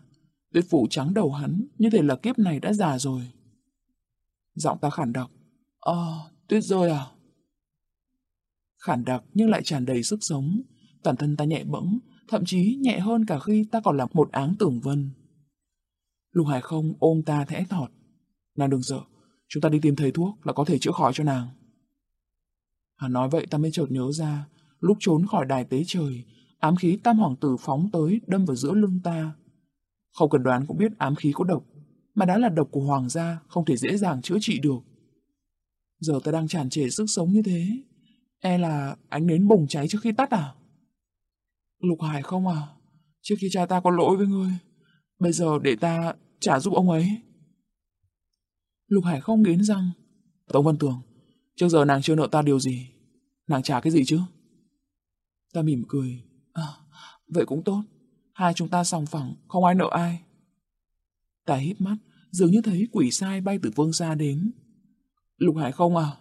[SPEAKER 1] Tuyết phủ trắng đầu hắn, như thể là kiếp này đã già rồi. Giọng ta khản đặc. Ờ, tuyết rơi à? Khản đặc nhưng lại tràn đầy sức sống. Toàn thân ta nhẹ bẫng, thậm chí nhẹ hơn cả khi ta còn là một áng tưởng vân. Lục Hải không ôm ta thẽ thọt. Nàng đừng sợ, chúng ta đi tìm thầy thuốc là có thể chữa khỏi cho nàng. Hắn nói vậy ta mới chợt nhớ ra, lúc trốn khỏi đài tế trời, ám khí tam hoàng tử phóng tới đâm vào giữa lưng ta. Không cần đoán cũng biết ám khí có độc, mà đã là độc của hoàng gia, không thể dễ dàng chữa trị được. Giờ ta đang tràn trề sức sống như thế, e là ánh nến bùng cháy trước khi tắt à? Lục Hải không à, trước khi cha ta có lỗi với ngươi, bây giờ để ta trả giúp ông ấy. Lục Hải không nghiến răng. Tống Văn Tường, trước giờ nàng chưa nợ ta điều gì, nàng trả cái gì chứ? Ta mỉm cười. À, vậy cũng tốt, hai chúng ta sòng phẳng, không ai nợ ai. Ta hít mắt, dường như thấy quỷ sai bay từ vương xa đến. Lục Hải không à,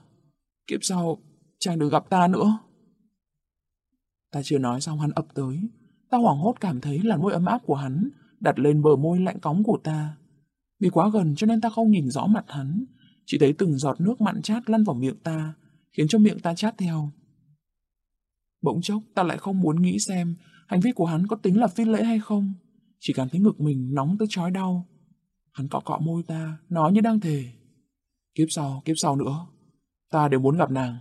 [SPEAKER 1] kiếp sau chàng đừng gặp ta nữa. Ta chưa nói xong hắn ập tới. Ta hoảng hốt cảm thấy là môi ấm áp của hắn đặt lên bờ môi lạnh cóng của ta. Vì quá gần cho nên ta không nhìn rõ mặt hắn, chỉ thấy từng giọt nước mặn chát lăn vào miệng ta, khiến cho miệng ta chát theo. Bỗng chốc ta lại không muốn nghĩ xem hành vi của hắn có tính là phi lễ hay không, chỉ cảm thấy ngực mình nóng tới chói đau. Hắn cọ cọ môi ta, nói như đang thề. Kiếp sau, kiếp sau nữa, ta đều muốn gặp nàng.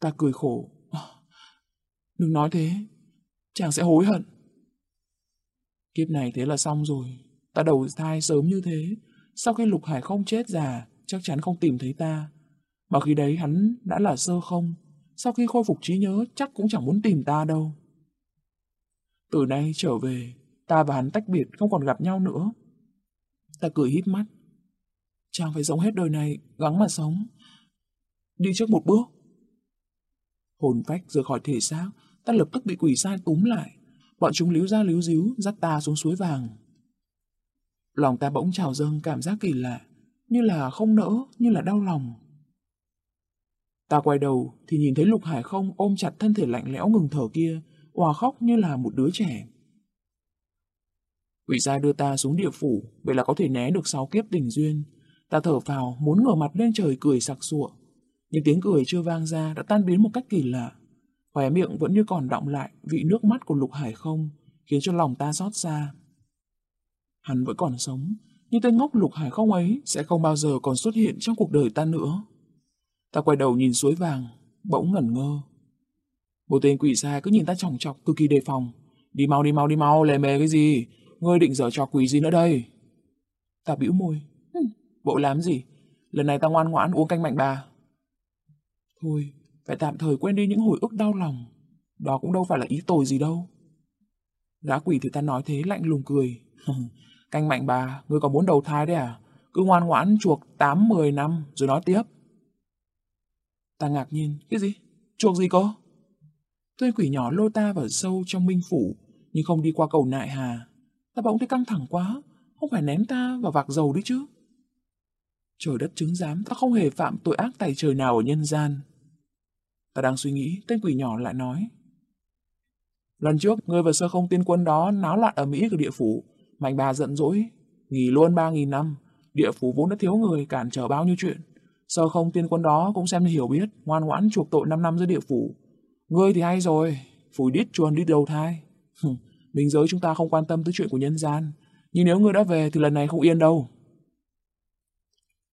[SPEAKER 1] Ta cười khổ. Đừng nói thế, chàng sẽ hối hận. Kiếp này thế là xong rồi. Ta đầu thai sớm như thế. Sau khi Lục Hải không chết già, chắc chắn không tìm thấy ta. Mà khi đấy hắn đã là sơ không. Sau khi khôi phục trí nhớ, chắc cũng chẳng muốn tìm ta đâu. Từ nay trở về, ta và hắn tách biệt không còn gặp nhau nữa. Ta cười híp mắt. Chàng phải sống hết đời này, gắng mà sống. Đi trước một bước. Hồn phách rời khỏi thể xác, ta lập tức bị quỷ sai túm lại. Bọn chúng líu ra líu díu, dắt ta xuống suối vàng. Lòng ta bỗng trào dâng cảm giác kỳ lạ, như là không nỡ, như là đau lòng. Ta quay đầu thì nhìn thấy Lục Hải không ôm chặt thân thể lạnh lẽo ngừng thở kia, òa khóc như là một đứa trẻ. Quỷ gia đưa ta xuống địa phủ, vậy là có thể né được sáu kiếp tình duyên. Ta thở phào, muốn ngửa mặt lên trời cười sặc sụa. Nhưng tiếng cười chưa vang ra đã tan biến một cách kỳ lạ. Khóe miệng vẫn như còn đọng lại vị nước mắt của Lục Hải không, khiến cho lòng ta xót xa. Hắn vẫn còn sống, nhưng tên ngốc Lục Hải không ấy sẽ không bao giờ còn xuất hiện trong cuộc đời ta nữa. Ta quay đầu nhìn suối vàng, bỗng ngẩn ngơ. Một tên quỷ sai cứ nhìn ta chòng chọc cực kỳ đề phòng. Đi mau đi mau đi mau, lề mề cái gì? Ngươi định dở trò quỷ gì nữa đây? Ta bĩu môi. bộ làm gì? Lần này ta ngoan ngoãn uống canh mạnh bà. Thôi, phải tạm thời quên đi những hồi ức đau lòng. Đó cũng đâu phải là ý tồi gì đâu. Gã quỷ thì ta nói thế lạnh lùng cười. Canh mạnh bà, ngươi có muốn đầu thai đấy à? Cứ ngoan ngoãn chuộc 8-10 năm rồi nói tiếp. Ta ngạc nhiên, cái gì? Chuộc gì cơ? Tên quỷ nhỏ lôi ta vào sâu trong minh phủ, nhưng không đi qua cầu nại hà. Ta bỗng thấy căng thẳng quá, không phải ném ta vào vạc dầu đấy chứ. Trời đất chứng giám, ta không hề phạm tội ác tài trời nào ở nhân gian. Ta đang suy nghĩ, tên quỷ nhỏ lại nói. Lần trước, ngươi và sơ không tiên quân đó náo loạn ở Mỹ của địa phủ. Mạnh bà giận dỗi, nghỉ luôn ba nghìn năm. Địa phủ vốn đã thiếu người cản trở bao nhiêu chuyện. Sơ không tiên quân đó cũng xem như hiểu biết, ngoan ngoãn chuộc tội năm năm dưới địa phủ. Ngươi thì hay rồi, phủi đít chuồn đi đầu thai. Mình giới chúng ta không quan tâm tới chuyện của nhân gian. Nhưng nếu ngươi đã về thì lần này không yên đâu.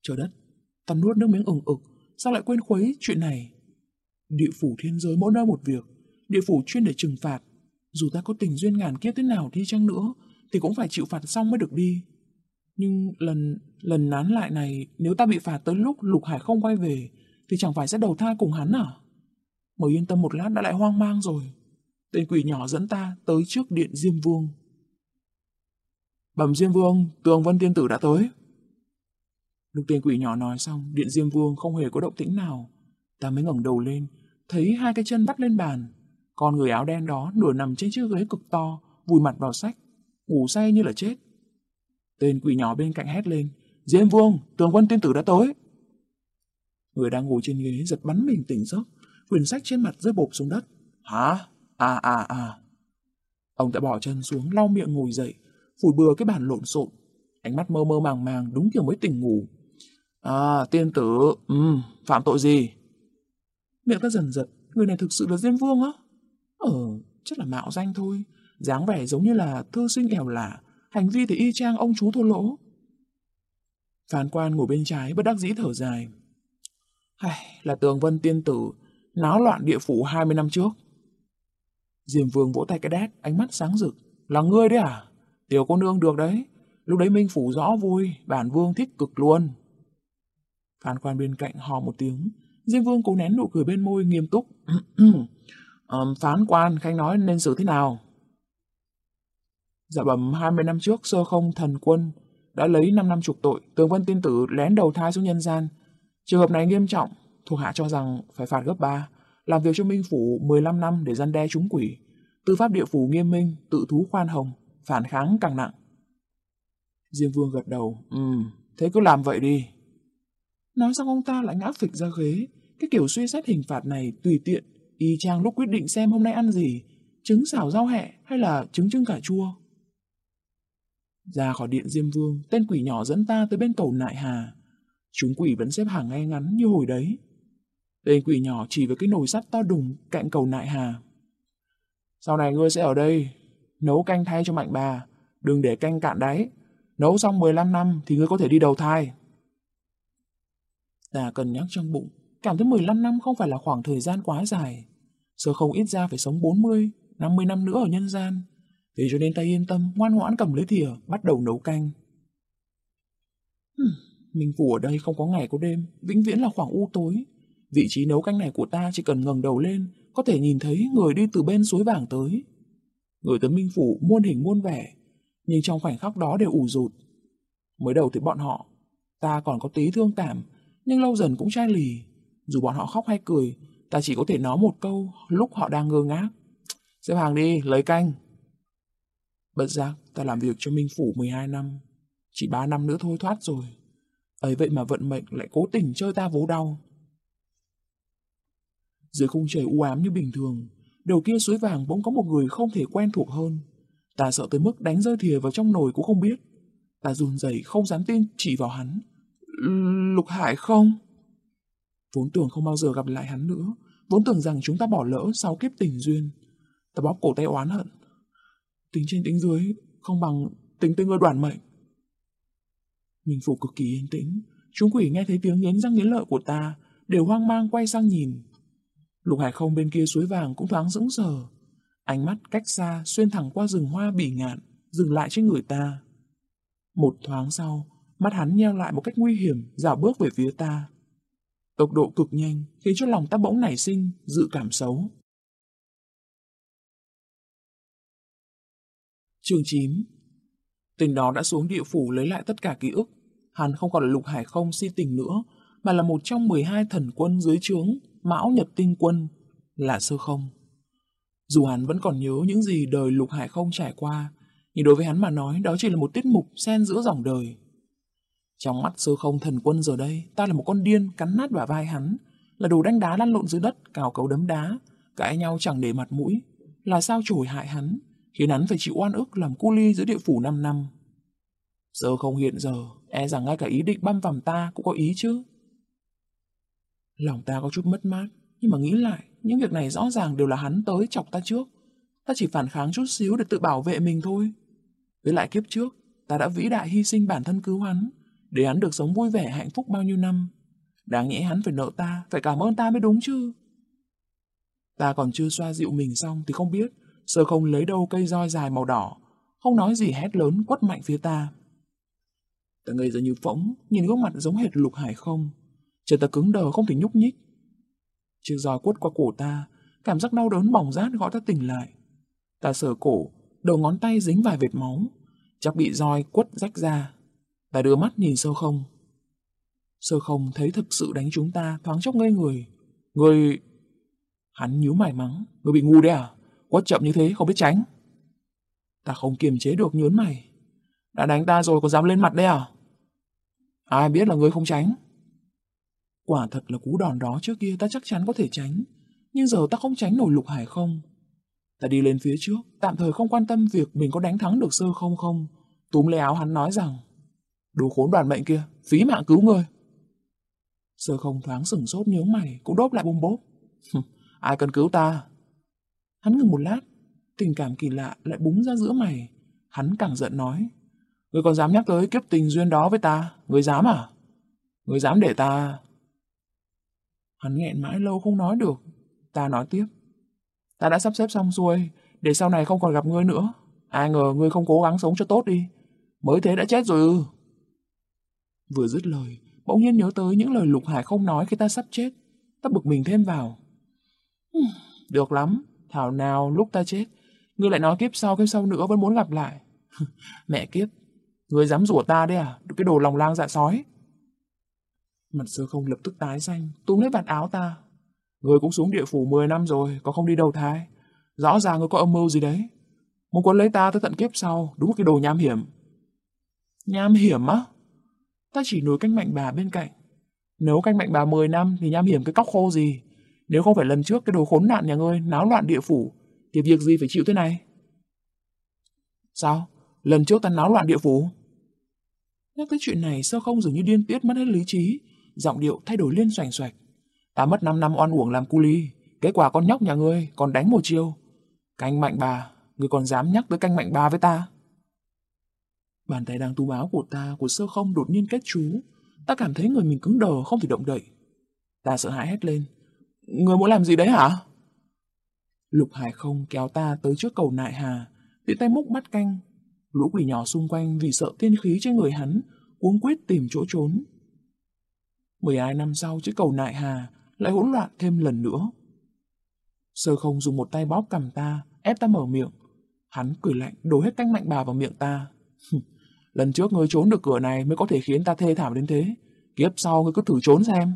[SPEAKER 1] Trời đất, ta nuốt nước miếng ửng ực, sao lại quên khuấy chuyện này? Địa phủ thiên giới mỗi nơi một việc, địa phủ chuyên để trừng phạt. Dù ta có tình duyên ngàn kiếp thế nào đi chăng nữa, thì cũng phải chịu phạt xong mới được đi. Nhưng lần lần nán lại này, nếu ta bị phạt tới lúc Lục Hải không quay về, thì chẳng phải sẽ đầu thai cùng hắn à? Mới yên tâm một lát đã lại hoang mang rồi. Tên quỷ nhỏ dẫn ta tới trước điện Diêm Vương. Bẩm Diêm Vương, Tường Vân Tiên Tử đã tới. Lúc tên quỷ nhỏ nói xong, điện Diêm Vương không hề có động tĩnh nào. Ta mới ngẩng đầu lên, thấy hai cái chân bắt lên bàn. Con người áo đen đó nửa nằm trên chiếc ghế cực to, vùi mặt vào sách, ngủ say như là chết. Tên quỷ nhỏ bên cạnh hét lên, Diêm Vương, tường quân tiên tử đã tới. Người đang ngồi trên ghế giật bắn mình tỉnh giấc, quyển sách trên mặt rơi bộp xuống đất. Hả? À à à. Ông đã bỏ chân xuống lau miệng ngồi dậy, phủi bừa cái bàn lộn xộn. Ánh mắt mơ mơ màng màng đúng kiểu mới tỉnh ngủ. À, tiên tử, ừ, phạm tội gì? Miệng ta dần giật, người này thực sự là Diêm Vương á? Ờ, chắc là mạo danh thôi dáng vẻ giống như là thư sinh ẻo lả, hành vi thì y chang ông chú thô lỗ. Phán quan ngồi bên trái bất đắc dĩ thở dài. Hay, là tường vân tiên tử, náo loạn địa phủ 20 năm trước. Diêm vương vỗ tay cái đét, ánh mắt sáng rực. Là ngươi đấy à? Tiểu cô nương được đấy. Lúc đấy Minh Phủ rõ vui, bản vương thích cực luôn. Phán quan bên cạnh hò một tiếng. Diêm vương cố nén nụ cười bên môi nghiêm túc. um, phán quan, khanh nói nên xử thế nào? Dạ vâng, bẩm 20 năm trước sơ không thần quân đã lấy 5 năm trục tội, tường vân tiên tử lén đầu thai xuống nhân gian. Trường hợp này nghiêm trọng, thuộc hạ cho rằng phải phạt gấp 3, làm việc cho Minh Phủ 15 năm để gian đe chúng quỷ. Tư pháp địa phủ nghiêm minh, tự thú khoan hồng, phản kháng càng nặng. Diêm Vương gật đầu, ừ, thế cứ làm vậy đi. Nói xong ông ta lại ngã phịch ra ghế, cái kiểu suy xét hình phạt này tùy tiện, y chang lúc quyết định xem hôm nay ăn gì, trứng xào rau hẹ hay là trứng trưng cà chua. Ra khỏi điện Diêm Vương, tên quỷ nhỏ dẫn ta tới bên cầu Nại Hà. Chúng quỷ vẫn xếp hàng ngay ngắn như hồi đấy. Tên quỷ nhỏ chỉ với cái nồi sắt to đùng cạnh cầu Nại Hà. Sau này ngươi sẽ ở đây, nấu canh thay cho mạnh bà, đừng để canh cạn đáy. Nấu xong 15 năm thì ngươi có thể đi đầu thai. Ta cần nhắc trong bụng, cảm thấy 15 năm không phải là khoảng thời gian quá dài. Sơ không ít ra phải sống 40, 50 năm nữa ở nhân gian. Thế cho nên ta yên tâm, ngoan ngoãn cầm lấy thìa, bắt đầu nấu canh. Minh phủ ở đây không có ngày có đêm, vĩnh viễn là khoảng u tối. Vị trí nấu canh này của ta chỉ cần ngẩng đầu lên, có thể nhìn thấy người đi từ bên suối vàng tới. Người tới Minh phủ muôn hình muôn vẻ, nhưng trong khoảnh khắc đó đều ủ rụt. Mới đầu thì bọn họ, ta còn có tí thương cảm, nhưng lâu dần cũng chai lì. Dù bọn họ khóc hay cười, ta chỉ có thể nói một câu lúc họ đang ngơ ngác. Xếp hàng đi, lấy canh. Bất giác, ta làm việc cho Minh Phủ 12 năm. Chỉ 3 năm nữa thôi thoát rồi. Ấy vậy mà vận mệnh lại cố tình chơi ta vố đau. Dưới khung trời u ám như bình thường, đầu kia suối vàng bỗng có một người không thể quen thuộc hơn. Ta sợ tới mức đánh rơi thìa vào trong nồi cũng không biết. Ta run rẩy không dám tin chỉ vào hắn. Lục Hải không? Vốn tưởng không bao giờ gặp lại hắn nữa. Vốn tưởng rằng chúng ta bỏ lỡ sau kiếp tình duyên. Ta bóp cổ tay oán hận. Tính trên tính dưới không bằng tính tới người đoàn mệnh. Mình phủ cực kỳ yên tĩnh. Chúng quỷ nghe thấy tiếng nghiến răng nghiến lợi của ta, đều hoang mang quay sang nhìn. Lục hải không bên kia suối vàng cũng thoáng sững sờ. Ánh mắt cách xa xuyên thẳng qua rừng hoa bỉ ngạn, dừng lại trên người ta. Một thoáng sau, mắt hắn nheo lại một cách nguy hiểm, dạo bước về phía ta. Tốc độ cực nhanh khiến cho lòng ta bỗng nảy sinh dự cảm xấu. Chương 9 Tình đó đã xuống địa phủ lấy lại tất cả ký ức. Hắn không còn là lục hải không si tình nữa, mà là một trong 12 thần quân dưới trướng, mão nhật tinh quân, là sơ không. Dù hắn vẫn còn nhớ những gì đời lục hải không trải qua, nhưng đối với hắn mà nói đó chỉ là một tiết mục xen giữa dòng đời. Trong mắt sơ không thần quân giờ đây, ta là một con điên cắn nát bả vai hắn, là đồ đánh đá lăn lộn dưới đất, cào cấu đấm đá, cãi nhau chẳng để mặt mũi, là sao chổi hại hắn, khiến hắn phải chịu oan ức làm cu ly giữa địa phủ 5 năm. Giờ không hiện giờ, e rằng ngay cả ý định băm vằm ta cũng có ý chứ. Lòng ta có chút mất mát, nhưng mà nghĩ lại, những việc này rõ ràng đều là hắn tới chọc ta trước. Ta chỉ phản kháng chút xíu để tự bảo vệ mình thôi. Với lại kiếp trước, ta đã vĩ đại hy sinh bản thân cứu hắn, để hắn được sống vui vẻ hạnh phúc bao nhiêu năm. Đáng nhẽ hắn phải nợ ta, phải cảm ơn ta mới đúng chứ. Ta còn chưa xoa dịu mình xong thì không biết Sơ không lấy đâu cây roi dài màu đỏ, không nói gì hét lớn quất mạnh phía ta. Ta ngây ra như phỗng, nhìn gương mặt giống hệt lục hải không. Chân ta cứng đờ không thể nhúc nhích. Chiếc roi quất qua cổ ta, cảm giác đau đớn bỏng rát gọi ta tỉnh lại. Ta sờ cổ, đầu ngón tay dính vài vệt máu, chắc bị roi quất rách ra. Ta đưa mắt nhìn sơ không. Sơ không thấy thực sự đánh chúng ta thoáng chốc ngây người. Người... Hắn nhíu mày mắng. Người bị ngu đấy à? Quất chậm như thế không biết tránh. Ta không kiềm chế được nhớn mày. Đã đánh ta rồi còn dám lên mặt đây à? Ai biết là ngươi không tránh. Quả thật là cú đòn đó trước kia ta chắc chắn có thể tránh. Nhưng giờ ta không tránh nổi lục hải không. Ta đi lên phía trước, tạm thời không quan tâm việc mình có đánh thắng được sơ không không. Túm lấy áo hắn nói rằng, đồ khốn đoàn mệnh kia, phí mạng cứu ngươi Sơ không thoáng sửng sốt nhớ mày, cũng đốp lại bông bốp. Ai cần cứu ta? Hắn ngừng một lát, tình cảm kỳ lạ lại búng ra giữa mày. Hắn càng giận nói, Ngươi còn dám nhắc tới kiếp tình duyên đó với ta? Ngươi dám à? Ngươi dám để ta... Hắn nghẹn mãi lâu không nói được. Ta nói tiếp. Ta đã sắp xếp xong xuôi, để sau này không còn gặp ngươi nữa. Ai ngờ ngươi không cố gắng sống cho tốt đi. Mới thế đã chết rồi ư. Vừa dứt lời, bỗng nhiên nhớ tới những lời Lục Hải không nói khi ta sắp chết. Ta bực mình thêm vào. Được lắm, thảo nào lúc ta chết, ngươi lại nói kiếp sau kiếp sau nữa vẫn muốn gặp lại. Mẹ kiếp, Ngươi dám rủa ta đấy à? Cái đồ lòng lang dạ sói. Mặt sơ không lập tức tái xanh, túm lấy vạt áo ta. Ngươi cũng xuống địa phủ 10 năm rồi, có không đi đầu thai. Rõ ràng ngươi có âm mưu gì đấy. Muốn quấn lấy ta tới tận kiếp sau, đúng cái đồ nham hiểm. Nham hiểm á? Ta chỉ nối canh mạnh bà bên cạnh. Nếu canh mạnh bà 10 năm thì nham hiểm cái cóc khô gì? Nếu không phải lần trước cái đồ khốn nạn nhà ngươi náo loạn địa phủ, thì việc gì phải chịu thế này? Sao? Lần trước ta náo loạn địa phủ. Nhắc tới chuyện này sơ không dường như điên tiết mất hết lý trí, giọng điệu thay đổi liên xoành xoạch. Ta mất 5 năm oan uổng làm cu ly, kết quả con nhóc nhà ngươi còn đánh một chiêu. Canh mạnh bà, ngươi còn dám nhắc tới canh mạnh bà với ta. Bàn tay đang tu áo của ta của sơ không đột nhiên kết chú. Ta cảm thấy người mình cứng đờ không thể động đậy. Ta sợ hãi hét lên. Người muốn làm gì đấy hả? Lục Hải không kéo ta tới trước cầu nại hà, tiện tay múc mắt canh, Lũ quỷ nhỏ xung quanh vì sợ tiên khí trên người hắn, cuống quyết tìm chỗ trốn. Mười hai năm sau, chiếc cầu nại hà lại hỗn loạn thêm lần nữa. Sơ không dùng một tay bóp cầm ta, ép ta mở miệng. Hắn cười lạnh, đổ hết canh mạnh bà vào miệng ta. Lần trước ngươi trốn được cửa này mới có thể khiến ta thê thảm đến thế. Kiếp sau ngươi cứ thử trốn xem.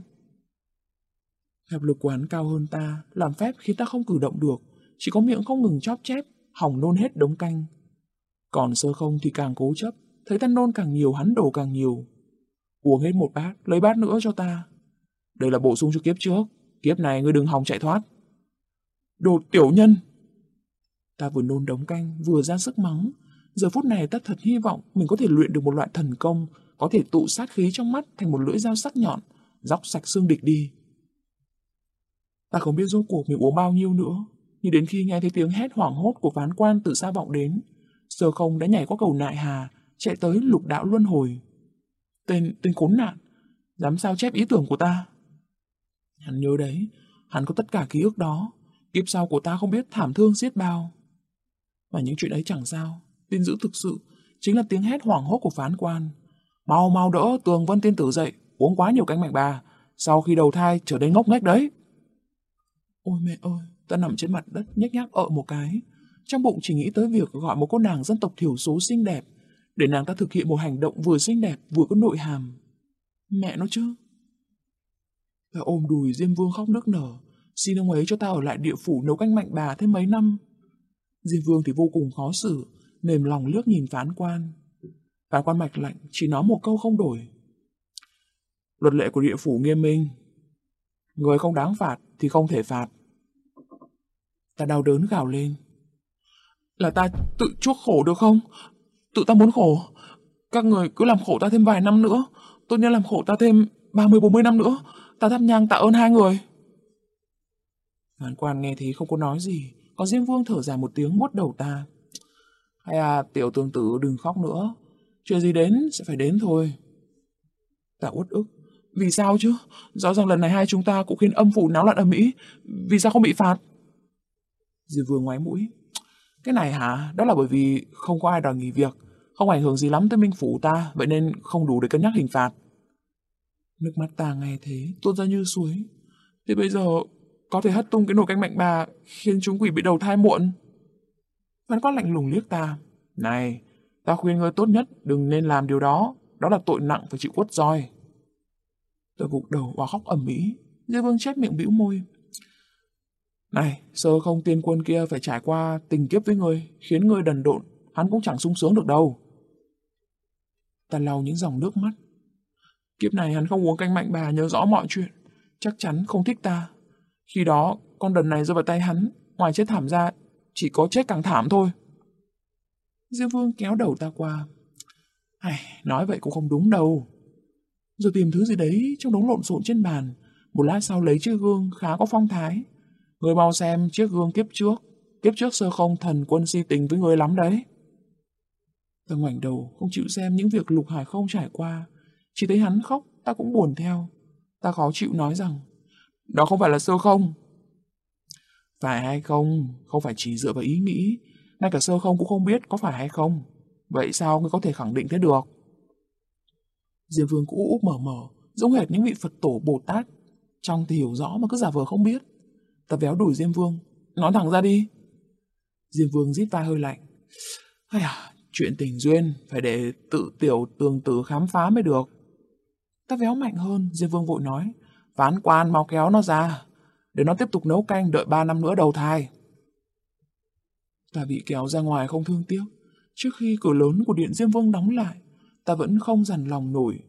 [SPEAKER 1] Nghiệp lực của hắn cao hơn ta, làm phép khiến ta không cử động được, chỉ có miệng không ngừng chóp chép, hỏng nôn hết đống canh. Còn sơ không thì càng cố chấp, thấy ta nôn càng nhiều hắn đổ càng nhiều. Uống hết một bát, lấy bát nữa cho ta. Đây là bổ sung cho kiếp trước, kiếp này ngươi đừng hòng chạy thoát. Đồ tiểu nhân! Ta vừa nôn đống canh, vừa ra sức mắng. Giờ phút này ta thật hy vọng mình có thể luyện được một loại thần công, có thể tụ sát khí trong mắt thành một lưỡi dao sắc nhọn, dóc sạch xương địch đi. Ta không biết rốt cuộc mình uống bao nhiêu nữa, nhưng đến khi nghe thấy tiếng hét hoảng hốt của phán quan từ xa vọng đến, Sơ không đã nhảy qua cầu nại hà, chạy tới lục đạo luân hồi. Tên, tên khốn nạn, dám sao chép ý tưởng của ta. Hắn nhớ đấy, hắn có tất cả ký ức đó, kiếp sau của ta không biết thảm thương xiết bao. Và những chuyện ấy chẳng sao, tin dữ thực sự chính là tiếng hét hoảng hốt của phán quan. Mau mau đỡ tường vân tiên tử dậy, uống quá nhiều canh mạnh bà, sau khi đầu thai trở nên ngốc nghếch đấy. Ôi mẹ ơi, ta nằm trên mặt đất nhếch nhác ợ một cái, trong bụng chỉ nghĩ tới việc gọi một cô nàng dân tộc thiểu số xinh đẹp, để nàng ta thực hiện một hành động vừa xinh đẹp vừa có nội hàm. Mẹ nó chứ. Ta ôm đùi Diêm Vương khóc nức nở, xin ông ấy cho ta ở lại địa phủ nấu canh mạnh bà thêm mấy năm. Diêm Vương thì vô cùng khó xử, mềm lòng lướt nhìn phán quan. Phán quan mạch lạnh, chỉ nói một câu không đổi. Luật lệ của địa phủ nghiêm minh. Người không đáng phạt thì không thể phạt. Ta đau đớn gào lên. Là ta tự chuốc khổ được không? Tự ta muốn khổ. Các người cứ làm khổ ta thêm vài năm nữa. Tốt nhất làm khổ ta thêm 30-40 năm nữa. Ta thắp nhang tạ ơn hai người. Ngàn quan nghe thấy không có nói gì. Có Diêm Vương thở dài một tiếng mốt đầu ta. Hay à, tiểu tương tử đừng khóc nữa. Chuyện gì đến sẽ phải đến thôi. Ta uất ức. Vì sao chứ? Rõ ràng lần này hai chúng ta cũng khiến âm phủ náo loạn ở Mỹ. Vì sao không bị phạt? diệp Vương ngoái mũi. Cái này hả? Đó là bởi vì không có ai đòi nghỉ việc, không ảnh hưởng gì lắm tới minh phủ ta, vậy nên không đủ để cân nhắc hình phạt. Nước mắt ta nghe thế, tuôn ra như suối. Thì bây giờ có thể hất tung cái nồi canh mạnh bà khiến chúng quỷ bị đầu thai muộn. Văn quát lạnh lùng liếc ta. Này, ta khuyên ngươi tốt nhất đừng nên làm điều đó. Đó là tội nặng phải chịu quất roi. Tôi gục đầu và khóc ẩm ĩ. Diêu vương chép miệng bĩu môi. Này, sơ không tiên quân kia phải trải qua tình kiếp với người khiến người đần độn, hắn cũng chẳng sung sướng được đâu. Ta lau những dòng nước mắt. Kiếp này hắn không uống canh mạnh bà nhớ rõ mọi chuyện, chắc chắn không thích ta. Khi đó, con đần này rơi vào tay hắn, ngoài chết thảm ra, chỉ có chết càng thảm thôi. Diêm Vương kéo đầu ta qua. Ai, nói vậy cũng không đúng đâu. Rồi tìm thứ gì đấy trong đống lộn xộn trên bàn. Một lát sau lấy chiếc gương khá có phong thái. Người mau xem chiếc gương kiếp trước. Kiếp trước sơ không thần quân si tình với người lắm đấy. Ta ngoảnh đầu, không chịu xem những việc Lục Hải không trải qua. Chỉ thấy hắn khóc, ta cũng buồn theo. Ta khó chịu nói rằng, đó không phải là sơ không. Phải hay không, không phải chỉ dựa vào ý nghĩ, ngay cả sơ không cũng không biết có phải hay không. Vậy sao ngươi có thể khẳng định thế được? Diêm Vương cũng úp mở mở, giống hệt những vị Phật tổ Bồ Tát. Trong thì hiểu rõ mà cứ giả vờ không biết. Ta véo đuổi Diêm Vương, nói thẳng ra đi. Diêm Vương rít vai hơi lạnh. Hay à, chuyện tình duyên phải để tự tiểu tường tử khám phá mới được. Ta véo mạnh hơn, Diêm Vương vội nói. Phán quan mau kéo nó ra, để nó tiếp tục nấu canh đợi ba năm nữa đầu thai. Ta bị kéo ra ngoài không thương tiếc. Trước khi cửa lớn của điện Diêm Vương đóng lại, ta vẫn không dằn lòng nổi.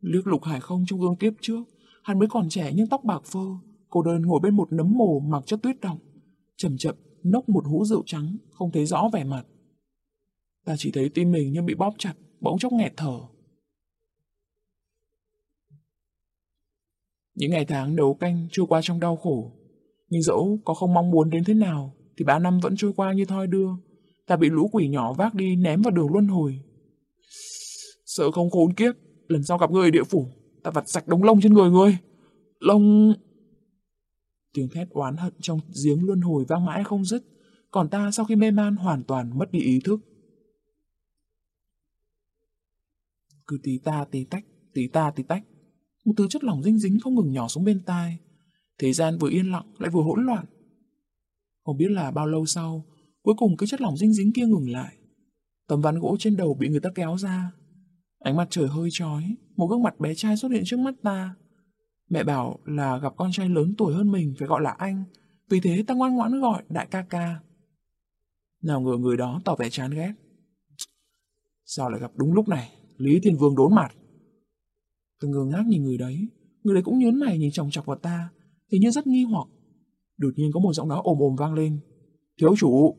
[SPEAKER 1] Liếc lục hải không trong gương tiếp trước, hắn mới còn trẻ nhưng tóc bạc phơ, cô đơn ngồi bên một nấm mồ mặc chất tuyết động, chậm chậm nốc một hũ rượu trắng, không thấy rõ vẻ mặt. Ta chỉ thấy tim mình như bị bóp chặt, bỗng chốc nghẹt thở. Những ngày tháng đấu canh trôi qua trong đau khổ, nhưng dẫu có không mong muốn đến thế nào, thì ba năm vẫn trôi qua như thoi đưa. Ta bị lũ quỷ nhỏ vác đi ném vào đường luân hồi. Sợ không khốn kiếp, lần sau gặp người địa phủ, ta vặt sạch đống lông trên người ngươi. Lông... Tiếng thét oán hận trong giếng luân hồi vang mãi không dứt, còn ta sau khi mê man hoàn toàn mất đi ý thức. Cứ tí ta tí tách, tí ta tí tách. Một thứ chất lỏng dinh dính không ngừng nhỏ xuống bên tai. Thế gian vừa yên lặng lại vừa hỗn loạn. Không biết là bao lâu sau, cuối cùng cái chất lỏng dinh dính kia ngừng lại. Tấm ván gỗ trên đầu bị người ta kéo ra. Ánh mặt trời hơi chói, một gương mặt bé trai xuất hiện trước mắt ta. Mẹ bảo là gặp con trai lớn tuổi hơn mình phải gọi là anh, vì thế ta ngoan ngoãn gọi đại ca ca. Nào ngờ người đó tỏ vẻ chán ghét. Sao lại gặp đúng lúc này, Lý Thiên Vương đốn mặt. Ta ngơ ngác nhìn người đấy, người đấy cũng nhớn mày nhìn chòng chọc vào ta, hình như rất nghi hoặc. Đột nhiên có một giọng nói ồm ồm vang lên. Thiếu chủ!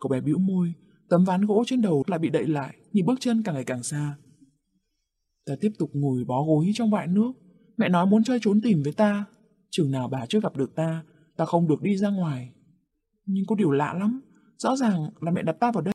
[SPEAKER 1] Cậu bé bĩu môi, tấm ván gỗ trên đầu lại bị đậy lại, nhìn bước chân càng ngày càng xa. Ta tiếp tục ngồi bó gối trong vại nước. Mẹ nói muốn chơi trốn tìm với ta. Chừng nào bà chưa gặp được ta, ta không được đi ra ngoài. Nhưng có điều lạ lắm. Rõ ràng là mẹ đặt ta vào đây